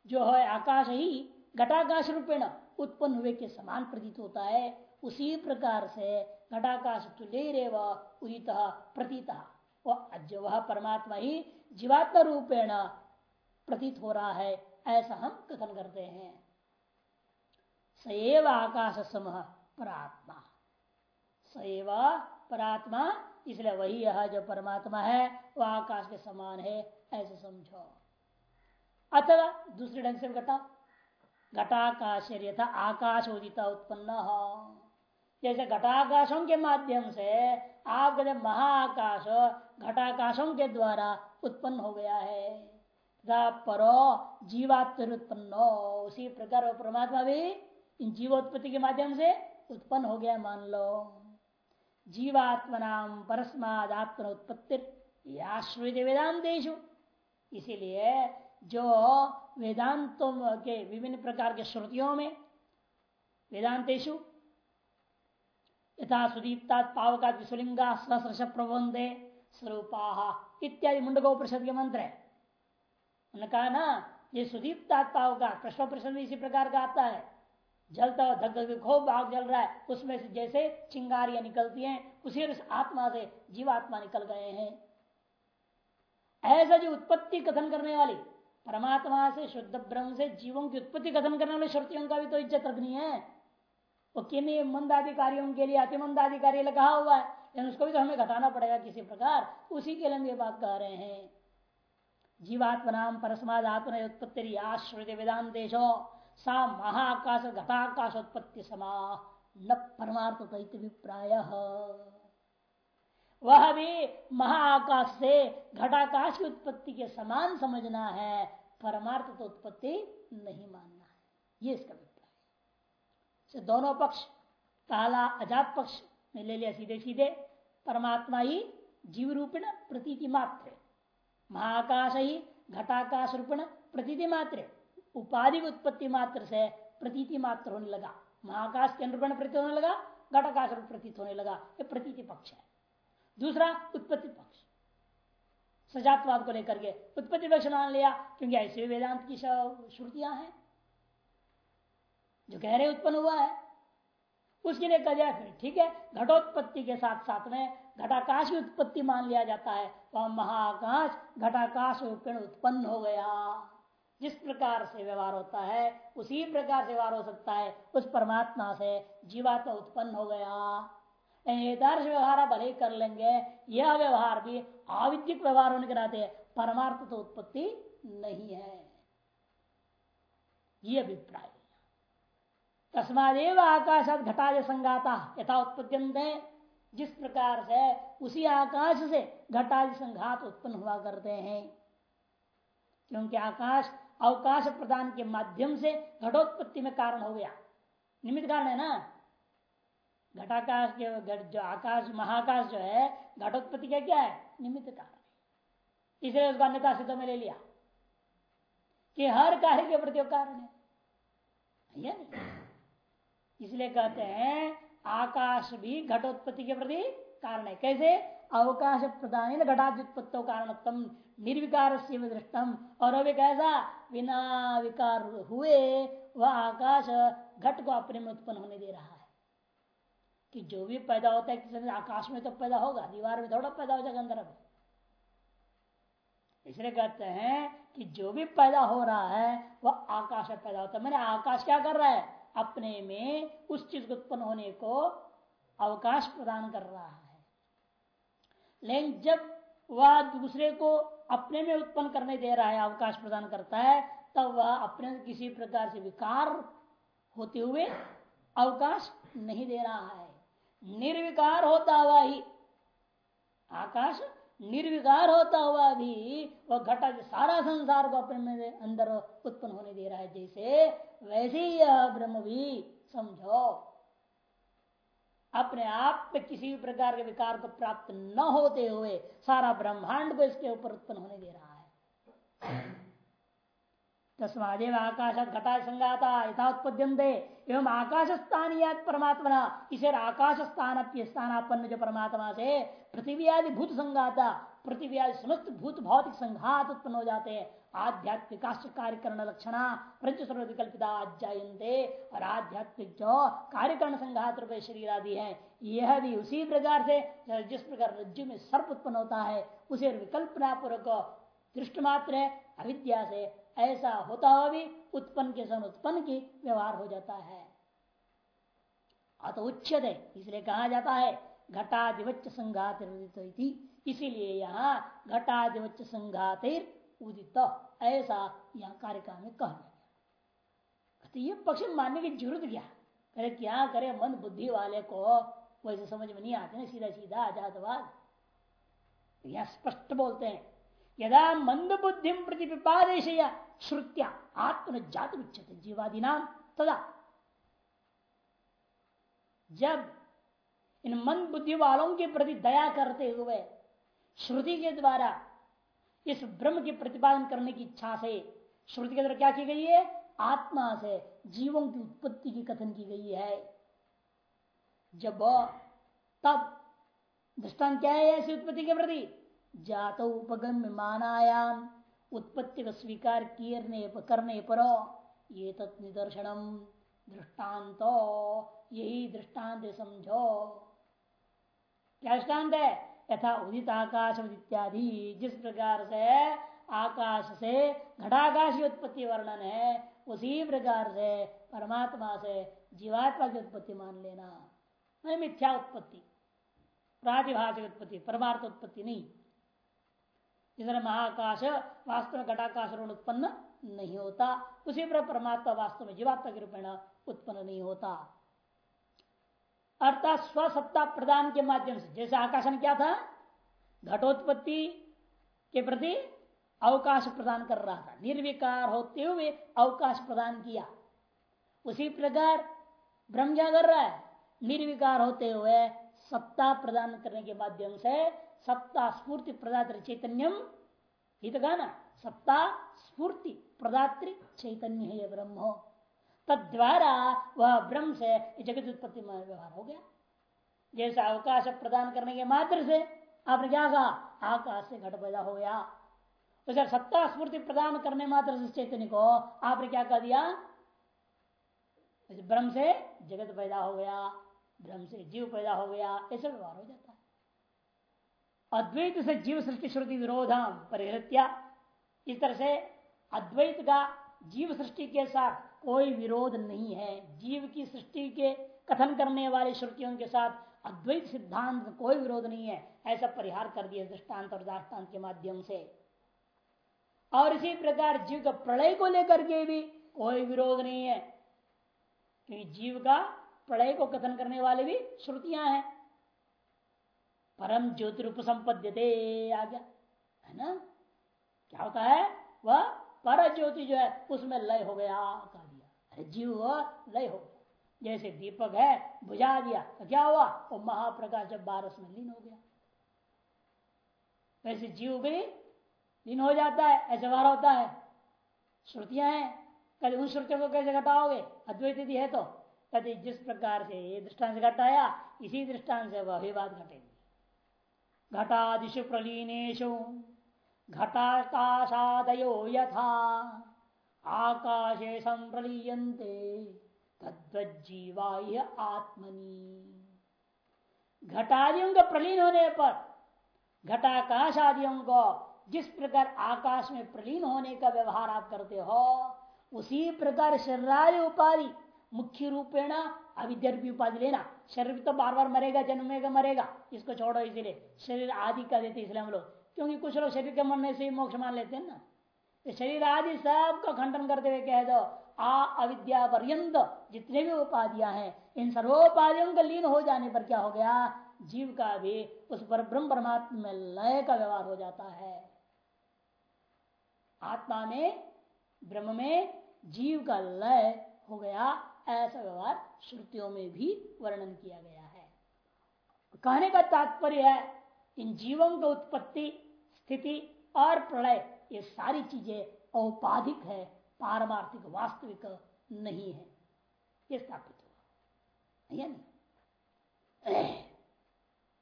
जो है आकाश ही घटाकाश रूपेण उत्पन्न हुए के समान प्रतीत होता है, उसी प्रकार से घटाकाश तुल्य उदित, प्रतीत। वह परमात्मा ही जीवात्मा रूपेण प्रतीत हो रहा है, ऐसा हम कथन करते हैं। सएव आकाश समूह परात्मा। सएव परात्मा, इसलिए वही यह जो परमात्मा है वह आकाश के समान है, ऐसे समझो। अथवा दूसरे ढंग से घटा घटाकाश यथा आकाश उदिता उत्पन्न। जैसे घटाकाशों के माध्यम से आपका जब महाआकाश घटाकाशों के द्वारा उत्पन्न हो गया है। परो जीवात्म उत्पन्न उसी प्रकार परमात्मा भी इन जीवोत्पत्ति के माध्यम से उत्पन्न हो गया, मान लो। जीवात्मनाम परस्माद आत्म उत्पत्ति आश्रित वेदांतेशु इसीलिए जो वेदांतों के विभिन्न प्रकार के श्रुतियों में वेदांतेशु यथा सुदीप्ता पावका विश्वलिंगा सहस्रश प्रबंधे स्वरूपा इत्यादि मुंडको परिषद के मंत्र है उन्होंने कहा ना ये सुदीप्ता पावका प्रश्न प्रश्न इसी प्रकार का आता है। जलता हुआ धक धक खूब आग जल रहा है, उसमें से जैसे चिंगारियाँ निकलती हैं, उसी आत्मा से जीवात्मा निकल गए हैं। ऐसा जो उत्पत्ति कथन करने वाली, परमात्मा से शुद्ध ब्रह्म से जीवों की उत्पत्ति कथन करने वाले श्रुतियों का भी तो इज़्ज़त रखनी है। वो किन मंदाधिकारियों के लिए अति मंदाधिकारी लगा हुआ है, लेकिन उसको भी तो हमें घटाना पड़ेगा किसी प्रकार। उसी के लिए बात कह रहे हैं। जीवात्मा नाम परस्माद आत्मा उत्पत्ति आश्रित वेदांत देशो सा महाकाश घटाकाश उत्पत्ति समा, न परमार्थ प्राय वह भी महाकाश से घटाकाश की उत्पत्ति के समान समझना है परमार्थ तो उत्पत्ति नहीं मानना है। ये इसका अभिप्राय दोनों पक्ष, काला अजात पक्ष में ले लिया सीधे सीधे, परमात्मा ही जीव रूपेण प्रतीति मात्र महाकाश ही घटाकाश रूपेण प्रतीति मात्र उपाधि उत्पत्ति मात्र से प्रतीति मात्र होने लगा। महाकाश के अनुरूपण प्रतीत होने लगा, घटाकाश रूप प्रतीत होने लगा। ये प्रतीति पक्ष है। दूसरा, उत्पत्ति पक्ष। सजातवाद को लेकर के उत्पत्ति पक्ष मान लिया, क्योंकि ऐसे वेदांत की श्रुतियाँ हैं। जो कह रहे उत्पन्न हुआ है, उसके लिए कहा जाए फिर ठीक है, घटोत्पत्ति के साथ साथ में घटाकाश की उत्पत्ति मान लिया जाता है वह महाकाश घटाकाश रूपेण उत्पन्न हो गया। जिस प्रकार से व्यवहार होता है, उसी प्रकार से व्यवहार हो सकता है, उस परमात्मा से जीवात्मा उत्पन्न हो गया। दर्श व्यवहार भले कर लेंगे, यह व्यवहार भी आविद्यिक व्यवहार होने के नाते परमार्थ तो उत्पत्ति नहीं है। ये अभिप्राय। तस्मादेव आकाश घटा संगाता, यथा उत्पत्ति जिस प्रकार से उसी आकाश से घटादि संघात उत्पन्न हुआ करते हैं। क्योंकि आकाश, अवकाश प्रदान के माध्यम से घटोत्पत्ति में कारण हो गया। निमित्त कारण है ना? घटाकाश के, जो आकाश, महाकाश जो है, घटोत्पत्ति का क्या है? निमित्त कारण इसलिए उसका अन्यता सिद्ध में ले लिया। कि हर कार्य के प्रति कारण है। इसलिए कहते हैं, आकाश भी घटोत्पत्ति के प्रति कारण है। कैसे? अवकाश प्रदान घटाद्युत्पत्तो कारणत्म निर्विकार से दृष्टम और अभी कैसा? बिना विकार हुए वह आकाश घट को अपने में उत्पन्न होने दे रहा है। कि जो भी पैदा होता है, किसी आकाश में तो पैदा होगा, दीवार में थोड़ा पैदा हो जाएगा अंदर इसलिए कहते हैं कि जो भी पैदा हो रहा है, वह आकाश में पैदा होता है। मैंने आकाश क्या कर रहा है? अपने में उस चीज़ उत्पन्न होने को अवकाश प्रदान कर रहा है। लेकिन जब वह दूसरे को अपने में उत्पन्न करने दे रहा है, अवकाश प्रदान करता है, तब वह अपने किसी प्रकार से विकार होते हुए अवकाश नहीं दे रहा है। निर्विकार होता हुआ ही आकाश निर्विकार होता हुआ भी वह घटा सारा संसार को अपने में अंदर उत्पन्न होने दे रहा है, जैसे वैसे ही यह ब्रह्म भी, समझो। अपने आप में किसी भी प्रकार के विकार को प्राप्त न होते हुए सारा ब्रह्मांड को इसके ऊपर उत्पन्न होने दे रहा है। तस्मादेव आकाश घटा संगाता उत्पद्यंते एवं आकाश स्थान परमात्मा इसे आकाश स्थान स्थानापन्न जो परमात्मा से पृथ्वी आदि भूत संगाता पृथ्वी आदि समस्त भूत भौतिक संघात उत्पन्न हो जाते। हैं आध्यात्मिक कार्यकरण लक्षणा प्रज्ञा जायते और आध्यात्मिक जो कार्यकरण संघात रूप शरीर आदि है, यह भी उसी प्रकार से जिस प्रकार रज्जु में सर्प उत्पन्न होता है, उसे विकल्पना पूर्वक दृष्ट मात्र अविद्या से ऐसा होता हुआ भी उत्पन्न के समय उत्पन्न की व्यवहार हो जाता है। अत उच्चते इसलिए कहा जाता है घटाधिवच संघात इसीलिए यहाँ घटाधिवच संघात उदित। ऐसा यहाँ कार्यक्रम में कह तो ये पक्ष मानने की ज़रूरत क्या? करे क्या करे मन बुद्धि वाले को? वैसे समझ में नहीं आते ना सीधा सीधा आजादवाद यह स्पष्ट बोलते हैं यदा मंद बुद्धि प्रतिपिपादेश श्रुत्या आत्म जात उच्चते जीवादि नाम तदा जब इन मन बुद्धि वालों के प्रति दया करते हुए श्रुति के द्वारा इस ब्रह्म के प्रतिपादन करने की इच्छा से श्रुति के द्वारा क्या की गई है? आत्मा से जीवों की उत्पत्ति की कथन की गई है। जब तब दृष्टान क्या है ऐसी उत्पत्ति के प्रति? जात उपगम्य मानायाम उत्पत्ति को स्वीकार किए करने पर। ये तत्दर्शनम दृष्टांत। यही दृष्टांत समझो। क्या दृष्टांत है? यथा उदित आकाश इत्यादि जिस प्रकार से आकाश से घटाकाश की उत्पत्ति वर्णन है, उसी प्रकार से परमात्मा से जीवात्मा की उत्पत्ति मान लेना। मिथ्या उत्पत्ति। प्रातिभाषिक उत्पत्ति, परमार्थ उत्पत्ति नहीं। जिस महाकाश वास्तव में घटाकाश रूप उत्पन्न नहीं होता, उसी पर परमात्मा वास्तव में जीवात्मा के रूपेण उत्पन्न नहीं होता। अर्थात स्वसत्ता प्रदान के माध्यम से, जैसे आकाशन क्या था? घटोत्पत्ति के प्रति अवकाश प्रदान कर रहा था। निर्विकार होते हुए अवकाश प्रदान किया। उसी प्रकार ब्रह्म क्या कर रहा है? निर्विकार होते हुए सत्ता प्रदान करने के माध्यम से सत्ता स्फूर्ति प्रदात्र चैतन्यम। ही तो कहा ना सत्ता स्फूर्ति प्रदात्री चैतन्य है ब्रह्म। तद्वारा वह ब्रह्म से जगत उत्पत्ति में व्यवहार हो गया। जैसे अवकाश प्रदान करने के मात्र से आपने क्या कहा? आकाश से घट पैदा हो गया। तो सत्ता स्फूर्ति प्रदान करने मात्र से चैतन्य को आपने क्या कह दिया? ब्रह्म से जगत पैदा हो गया, ब्रह्म से जीव पैदा हो गया, ऐसा व्यवहार हो जाता। अद्वैत से जीव सृष्टि श्रुति विरोधा परिहत्या इस तरह से अद्वैत का जीव सृष्टि के साथ कोई विरोध नहीं है। जीव की सृष्टि के कथन करने वाले श्रुतियों के साथ अद्वैत सिद्धांत कोई विरोध नहीं है, ऐसा परिहार कर दिया दृष्टांत और दाष्टान्त के माध्यम से। और इसी प्रकार जीव का प्रलय को लेकर के भी कोई विरोध नहीं है। क्योंकि जीव का प्रलय को कथन करने वाले भी श्रुतियाँ हैं। परम ज्योतिरूप संपद्यते आ गया। है ना? क्या होता है? वह पर ज्योति जो है, उसमें लय हो गया, कह दिया। अरे जीव लय हो गया। जैसे दीपक है, बुझा दिया तो क्या हुआ? वो महाप्रकाश जब बारस में लीन हो गया। वैसे जीव भी लीन हो जाता है, ऐसे बार होता है। श्रुतियाँ हैं कल उन श्रुतियों को कैसे घटाओगे? अद्वैत यदि है तो। कभी जिस प्रकार से ये दृष्टान से घटाया, इसी दृष्टान से वही बात घटेगी। घटादिशु प्रलीनेशु घटाकाशादयो यथा। आकाशे संप्रलीयते तद्वजीवा आत्मनि। घटादियों के प्रलीन होने पर घटाकाश आदियों को जिस प्रकार आकाश में प्रलीन होने का व्यवहार आप करते हो, उसी प्रकार शरीर उपाधि मुख्य रूपेण अविद्या उपाधि लेना। शरीर तो बार बार मरेगा, जन्मेगा, मरेगा। इसको छोड़ो इसीलिए। शरीर आदि कर देते इसलिए हम लोग। क्योंकि कुछ लोग शरीर के मरने से ही मोक्ष मान लेते हैं ना। तो शरीर आदि सबका खंडन करते हुए कह दो, आ अविद्या पर्यंत जितने भी उपाधियाँ हैं, इन सर्वोपाधियों का लीन हो जाने पर क्या हो गया? जीव का भी उस पर ब्रह्म परमात्मा में लय का व्यवहार हो जाता है। आत्मा में, ब्रह्म में जीव का लय हो गया। ऐसा व्यवहार श्रुतियों में भी वर्णन किया गया है। कहने का तात्पर्य है, इन जीवों का उत्पत्ति, स्थिति और प्रलय, ये सारी चीज़ें औपाधिक है, पारमार्थिक, वास्तविक नहीं है। ये स्थापित हुआ। नहीं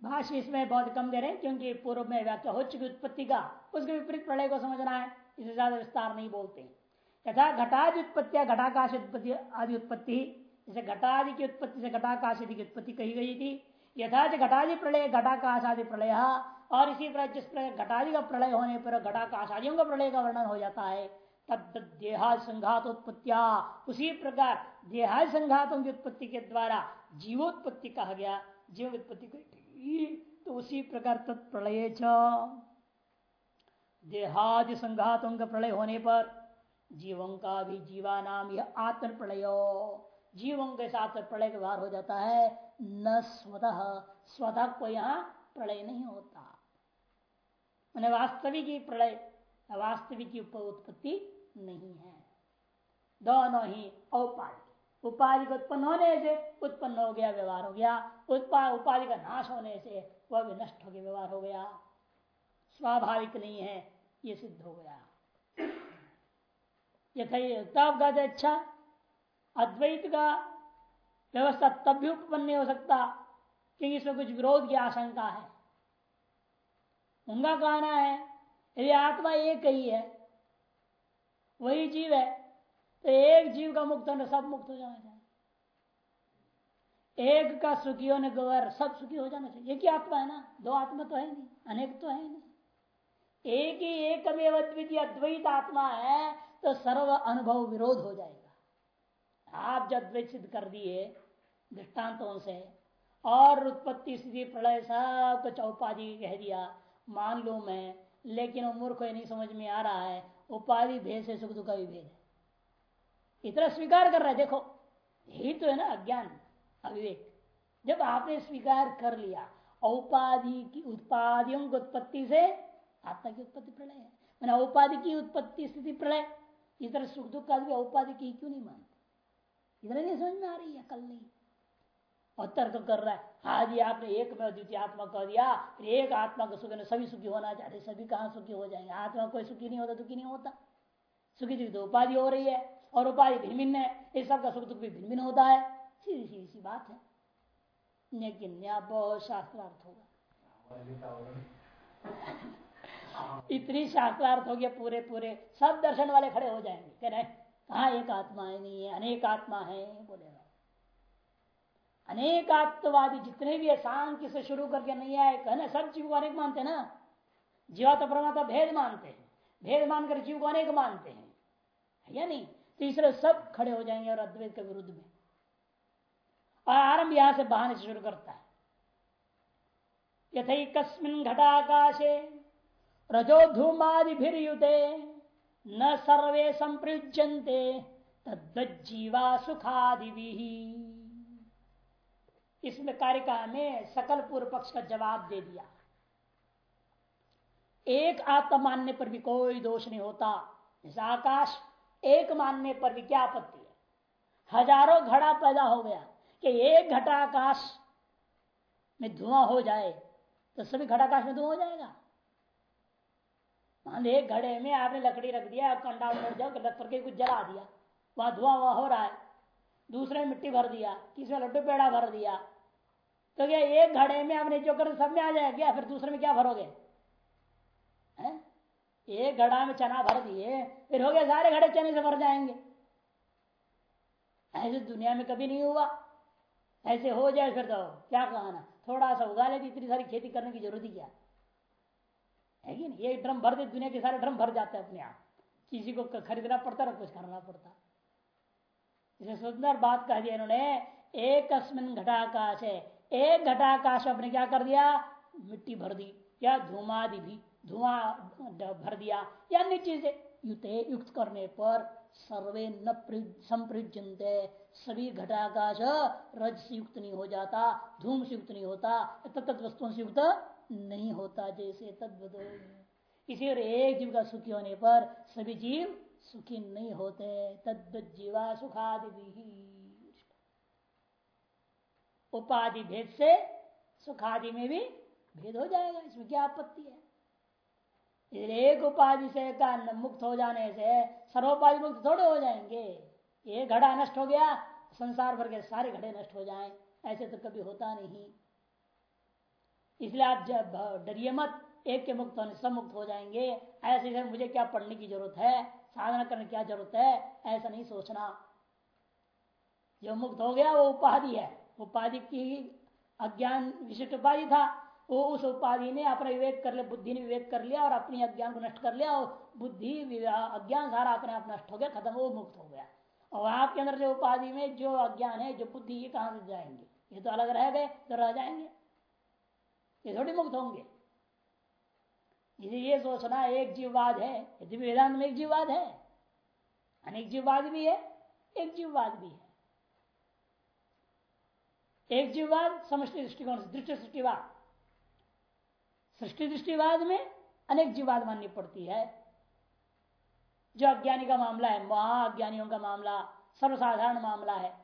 भाष्य इसमें बहुत कम दे रहे हैं, क्योंकि पूर्व में व्याख्या हो चुकी उत्पत्ति का। उसके विपरीत प्रलय को समझना है, इसे ज़्यादा विस्तार नहीं बोलते यथा घटादि उत्पत्ति घटाकाश उत्पत्ति आदि उत्पत्ति, जैसे घटादि की उत्पत्ति से घटाकाश आदि की उत्पत्ति कही गई थी, यथा घटादि प्रलय घटाकाश आदि प्रलय, और इसी प्रकार जिस प्रकार घटादि का प्रलय होने पर घटाकाश आदियों का प्रलय का वर्णन हो जाता है तब देहा संघात उत्पत्तिया उसी प्रकार देहा संघातों की उत्पत्ति के द्वारा जीवोत्पत्ति कहा गया, जीव उत्पत्ति तो उसी प्रकार तत्प्रलय देहादि संघातों का प्रलय होने पर जीवों का भी जीवा नाम यह आत्म प्रलय जीवों के साथ प्रलय का व्यवहार हो जाता है, न स्वतः। स्वतः को यहाँ प्रलय नहीं होता। मैंने वास्तविक ही प्रलय, वास्तविक की उत्पत्ति नहीं है। दोनों ही औपाधि उपाधि को उत्पन्न होने से उत्पन्न हो गया, व्यवहार हो गया। उत्पाद उपाधि का नाश होने से वह भी नष्ट हो गया, व्यवहार हो गया। स्वाभाविक नहीं है, ये सिद्ध हो गया। तब कहते अच्छा अद्वैत का व्यवस्था तब भी उत्पन्न नहीं हो सकता, क्योंकि इसमें कुछ विरोध की आशंका है। उनका कहना है, यदि आत्मा एक ही है, वही जीव है तो एक जीव का मुक्त होने, सब मुक्त हो जाना चाहिए। एक का सुखी होने गवर सब सुखी हो जाना चाहिए। एक ही आत्मा है ना? दो आत्मा तो है नहीं, अनेक तो है नहीं। एक ही, एक अद्वितीय, अद्वैत आत्मा है तो सर्व अनुभव विरोध हो जाएगा। आप जब सिद्ध कर दिए दृष्टांतों से, और उत्पत्ति, स्थिति, प्रलय, सब कुछ औपाधि कह दिया, मान लो मैं, लेकिन वो मूर्ख नहीं समझ में आ रहा है, उपाधि भेद से सुख दुख का भी भेद है। इतना स्वीकार कर रहा है, देखो, यही तो है ना अज्ञान, अविवेक। जब आपने स्वीकार कर लिया, औपाधि की उत्पादियों की उत्पत्ति से आत्मा की उत्पत्ति प्रलय है। मैंने औपाधि की उत्पत्ति, स्थिति प्रलय तरह सुख दुख का भी औपाधि की क्यों नहीं मानते? इधर नहीं समझ में आ रही है कल नहीं। और तर्क कर रहा है आज आपने एक में द्वितीय आत्मा कह दिया एक आत्मा का सुख सभी सुखी होना चाहते सभी कहा सुखी हो जाएँगे? आत्मा कोई सुखी नहीं होता, दुखी नहीं होता। सुखी दुखी तो उपाधि हो रही है, और उपाधि भिन्न भिन्न है, इस सबका सुख दुख भी भिन्न भिन्न होता है। सीधी सीधी सी बात है। लेकिन बहुत शास्त्रार्थ होगा। इतनी शास्त्रार्थ हो गया पूरे पूरे सब दर्शन वाले खड़े हो जाएँगे। कह रहे कहा एक आत्मा है? नहीं है। अनेक आत्मा है। बोलेगा अनेकात्मवादी जितने भी सांख्य से शुरू करके नहीं आए कहना सब जीव को अनेक मानते ना? जीवा तो परमात्मा भेद मानते हैं। भेद मानकर जीव को अनेक मानते हैं। या नहीं? तीसरे सब खड़े हो जाएँगे और अद्वैत के विरुद्ध में। और आरंभ यहाँ से बहाने से शुरू करता है। यथई कस्मिन घटाकाशे रजो धूमादिभिर्युते न सर्वे संप्रयुज्यंते तद्जीवा सुखादि इसमें कारिका में सकल पूर्व पक्ष का जवाब दे दिया। एक आत्मा मानने पर भी कोई दोष नहीं होता। जैसे आकाश एक मानने पर भी क्या आपत्ति है? हज़ारों घड़ा पैदा हो गया कि एक घटाकाश में धुआँ हो जाए तो सभी घटाकाश में धुआँ हो जाएगा। एक घड़े में आपने लकड़ी रख दिया कंडा उड़ जाओ करके कुछ जला दिया। वहाँ धुआँ वहाँ हो रहा है। दूसरे मिट्टी भर दिया किसी लड्डू पेड़ा भर दिया। तो क्या एक घड़े में आपने जो कर, सब में आ जाएगा क्या? फिर दूसरे में क्या भरोगे? एक घड़ा में चना भर दिए, फिर हो गया सारे घड़े चने से भर जाएँगे। ऐसे दुनिया में कभी नहीं हुआ। ऐसे हो जाए फिर तो क्या कहना? थोड़ा सा उगा लेती इतनी सारी खेती करने की ज़रूरत ही क्या? है कि नहीं? ये ड्रम भर दे, दुनिया के सारे ड्रम भर जाते हैं अपने आप। किसी को खरीदना पड़ता ना कुछ करना पड़ता। इसे सुंदर बात कह दिया इन्होंने एक घटाकाश। है एक घटाकाश अपने क्या कर दिया? मिट्टी भर दी, या धूमादि भी, धुआँ भर दिया, या अन्य चीज़ें युते युक्त करने पर सर्वे न संप्रयुजनते सभी घटाकाश रज से युक्त नहीं हो जाता, धूम से युक्त नहीं होता तत्त वस्तुओं से युक्त नहीं होता जैसे तद्वत और एक जीव का सुखी होने पर सभी जीव सुखी नहीं होते। तद्वत जीवा सुखादि उपाधि भेद से सुखादि में भी भेद हो जाएगा, इसमें क्या आपत्ति है? एक उपाधि से का मुक्त हो जाने से सर्वोपाधि मुक्त थोड़े हो जाएँगे। एक घड़ा नष्ट हो गया, संसार भर के सारे घड़े नष्ट हो जाएँ। ऐसे तो कभी होता नहीं। इसलिए आप जब डरिए मत, एक के मुक्त होने सब मुक्त हो जाएँगे। ऐसे इधर मुझे क्या पढ़ने की ज़रूरत है? साधना करने की क्या ज़रूरत है? ऐसा नहीं सोचना। जो मुक्त हो गया, वो उपाधि है। उपाधि की अज्ञान विशिष्ट उपाधि था। वो उस उपाधि ने अपना विवेक कर लिया, बुद्धि ने विवेक कर लिया और अपनी अज्ञान को नष्ट कर लिया और बुद्धि अज्ञान सारा अपने आप नष्ट हो गया, खत्म, वो मुक्त हो गया। और आपके अंदर जो उपाधि में जो अज्ञान है, जो बुद्धि, ये कहाँ से जाएँगे? ये तो अलग रह गए तो रह जाएँगे। ये थोड़ी मुक्त होंगे। ये सोचना एक जीववाद है, यदि वेदांत में एक जीववाद है, अनेक जीववाद भी है, एक जीववाद भी है। एक जीववाद समष्टि दृष्टिकोण दृष्टि सृष्टिवाद। सृष्टि दृष्टिवाद में अनेक जीववाद माननी पड़ती है। जो अज्ञानी का मामला है महाअज्ञानियों का मामला, सर्वसाधारण मामला है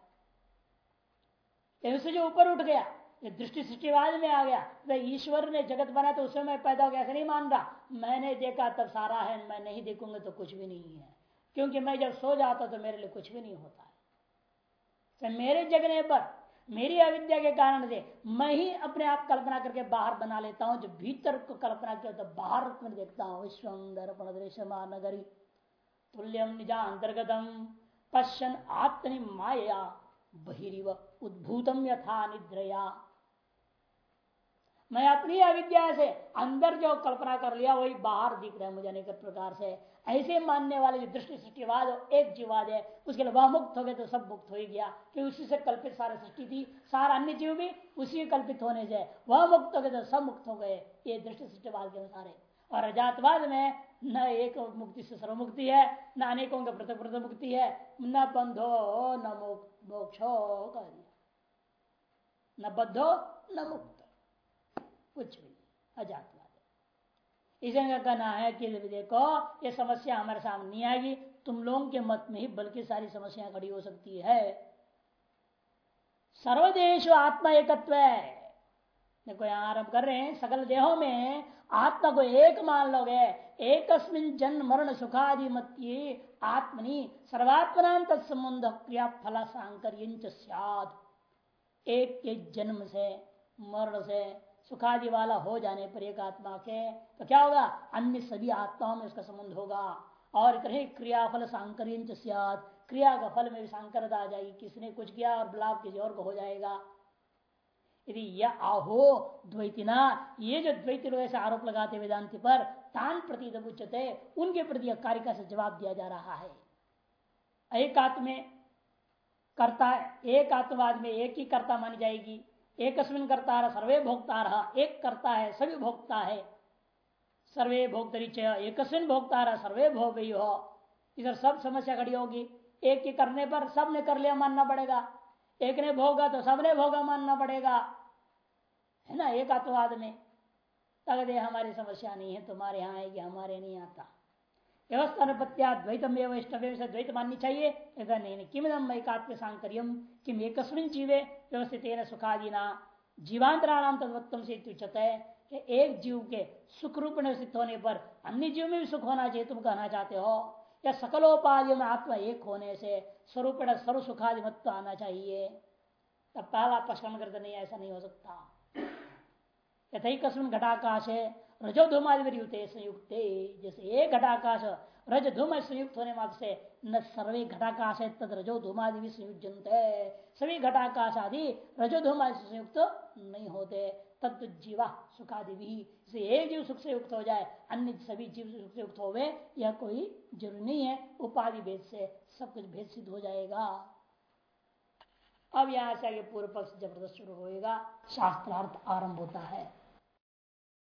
उससे जो ऊपर उठ गया दृष्टि सृष्टिवाद में आ गया। तो ईश्वर ने जगत बना तो उसमें मैं पैदा हो गया, ऐसा नहीं मान रहा। मैंने देखा तब सारा है, मैं नहीं देखूँगा तो कुछ भी नहीं है। क्योंकि मैं जब सो जाता तो मेरे लिए कुछ भी नहीं होता है। तो मेरे जगने पर, मेरी अविद्या के कारण से मैं ही अपने आप कल्पना करके बाहर बना लेता हूँ। जो भीतर को कल्पना किया तो बाहर में देखता हूँ। विश्वंदर नगरी तुल्यम निजा अंतर्गतम पश्चन आत्मनि माया बहिरीव उद्भूतम यथा निद्रया। मैं अपनी अविद्या से अंदर जो कल्पना कर लिया, वही बाहर दिख रहा है मुझे अनेक प्रकार से। ऐसे मानने वाले जो दृष्टि सृष्टिवाद एक जीवाद है, उसके लिए वह मुक्त हो गए तो सब मुक्त हो ही गया। कि उसी से कल्पित सारा सृष्टि थी, सारा अन्य जीव भी उसी कल्पित होने से वह मुक्त हो गए तो सब मुक्त हो गए, ये दृष्टि सृष्टिवाद के अनुसार है। और अजातवाद में न एक मुक्ति से सर्वमुक्ति है, न अनेकों के पृथक पृथक मुक्ति है। न बंधो, न मोक्षो न बद्धो, न मुक्त। कुछ भी अजात इसलिए कहना है कि देखो ये समस्या हमारे सामने नहीं आएगी, तुम लोगों के मत में ही बल्कि सारी समस्या खड़ी हो सकती है। सर्वदेश आत्मा एकत्व देखो यहाँ आरंभ कर रहे हैं, सकल देहों में आत्मा को एक मान लोगे। एक जन्म, मरण सुखादि मत आत्मनि सर्वात्मना तत्सबंध क्रिया फल सांकर एक के जन्म से, मरण से सुखादि वाला हो जाने पर एक आत्मा के तो क्या होगा? अन्य सभी आत्माओं में उसका संबंध होगा। और इतने क्रियाफल सांकर्य क्रिया का फल में भी सांकरता आ जाएगी। किसने कुछ किया और लाभ किसी और को हो जाएगा? यदि यह आहो द्वैतिना, ये जो द्वैत लोग ऐसे आरोप लगाते वेदांति पर, तान प्रति उच्चते उनके प्रति कारिका से जवाब दिया जा रहा है। एक आत्मे करता, एक आत्मवाद में एक ही कर्ता मानी जाएगी। एक करता रहा सर्वे भोक्ता रहा एक करता है, सभी भोक्ता है। सर्वे भोक्तरी एक भोक्ता रहा सर्वे भोग। हो इधर सब समस्या खड़ी होगी। एक के करने पर सबने कर लिया, मानना पड़ेगा। एक ने भोगा तो सबने भोगा, मानना पड़ेगा। है ना? एक आत्मवाद में तगदे हमारी समस्या नहीं है तुम्हारे यहाँ आएगी, हमारे नहीं आता। व्यवस्था अनुपत्या द्वैतम से द्वैत माननी चाहिए। ऐसा नहीं किमिदम एकात्म सांकर्यम किम एक जीवे व्यवस्थित सुखादीना जीवांतराणाम तत्वत्व से उच्चत है कि एक जीव के सुख रूप में स्थित होने पर अन्य जीव में भी सुख होना चाहिए, तुम कहना चाहते हो? या सकलोपाधियों में आत्मा एक होने से स्वरूप सर्व सुखादि मत्व आना चाहिए? तब पहला प्रश्न करते नहीं, ऐसा नहीं हो सकता। यथई कस्मिन घटाकाश है रजो धूमादि संयुक्त, जैसे एक घटाकाश रज धूम संयुक्त होने मात्र से न सर्वे घटाकाश है, तद रजो धूमादि भी संयुक्त सभी घटाकाश आदि रजो धूमादि संयुक्त नहीं होते। तत्व जीवा सुखादि भी से एक जीव सुख से युक्त हो जाए, अन्य सभी जीव सुख से युक्त हो गए यह कोई ज़रूरी नहीं है। उपाधि भेद से सब कुछ भेद सिद्ध हो जाएगा। अब यहाँ से आगे पूर्व पक्ष ज़बरदस्त शुरू होएगा। शास्त्रार्थ आरंभ होता है।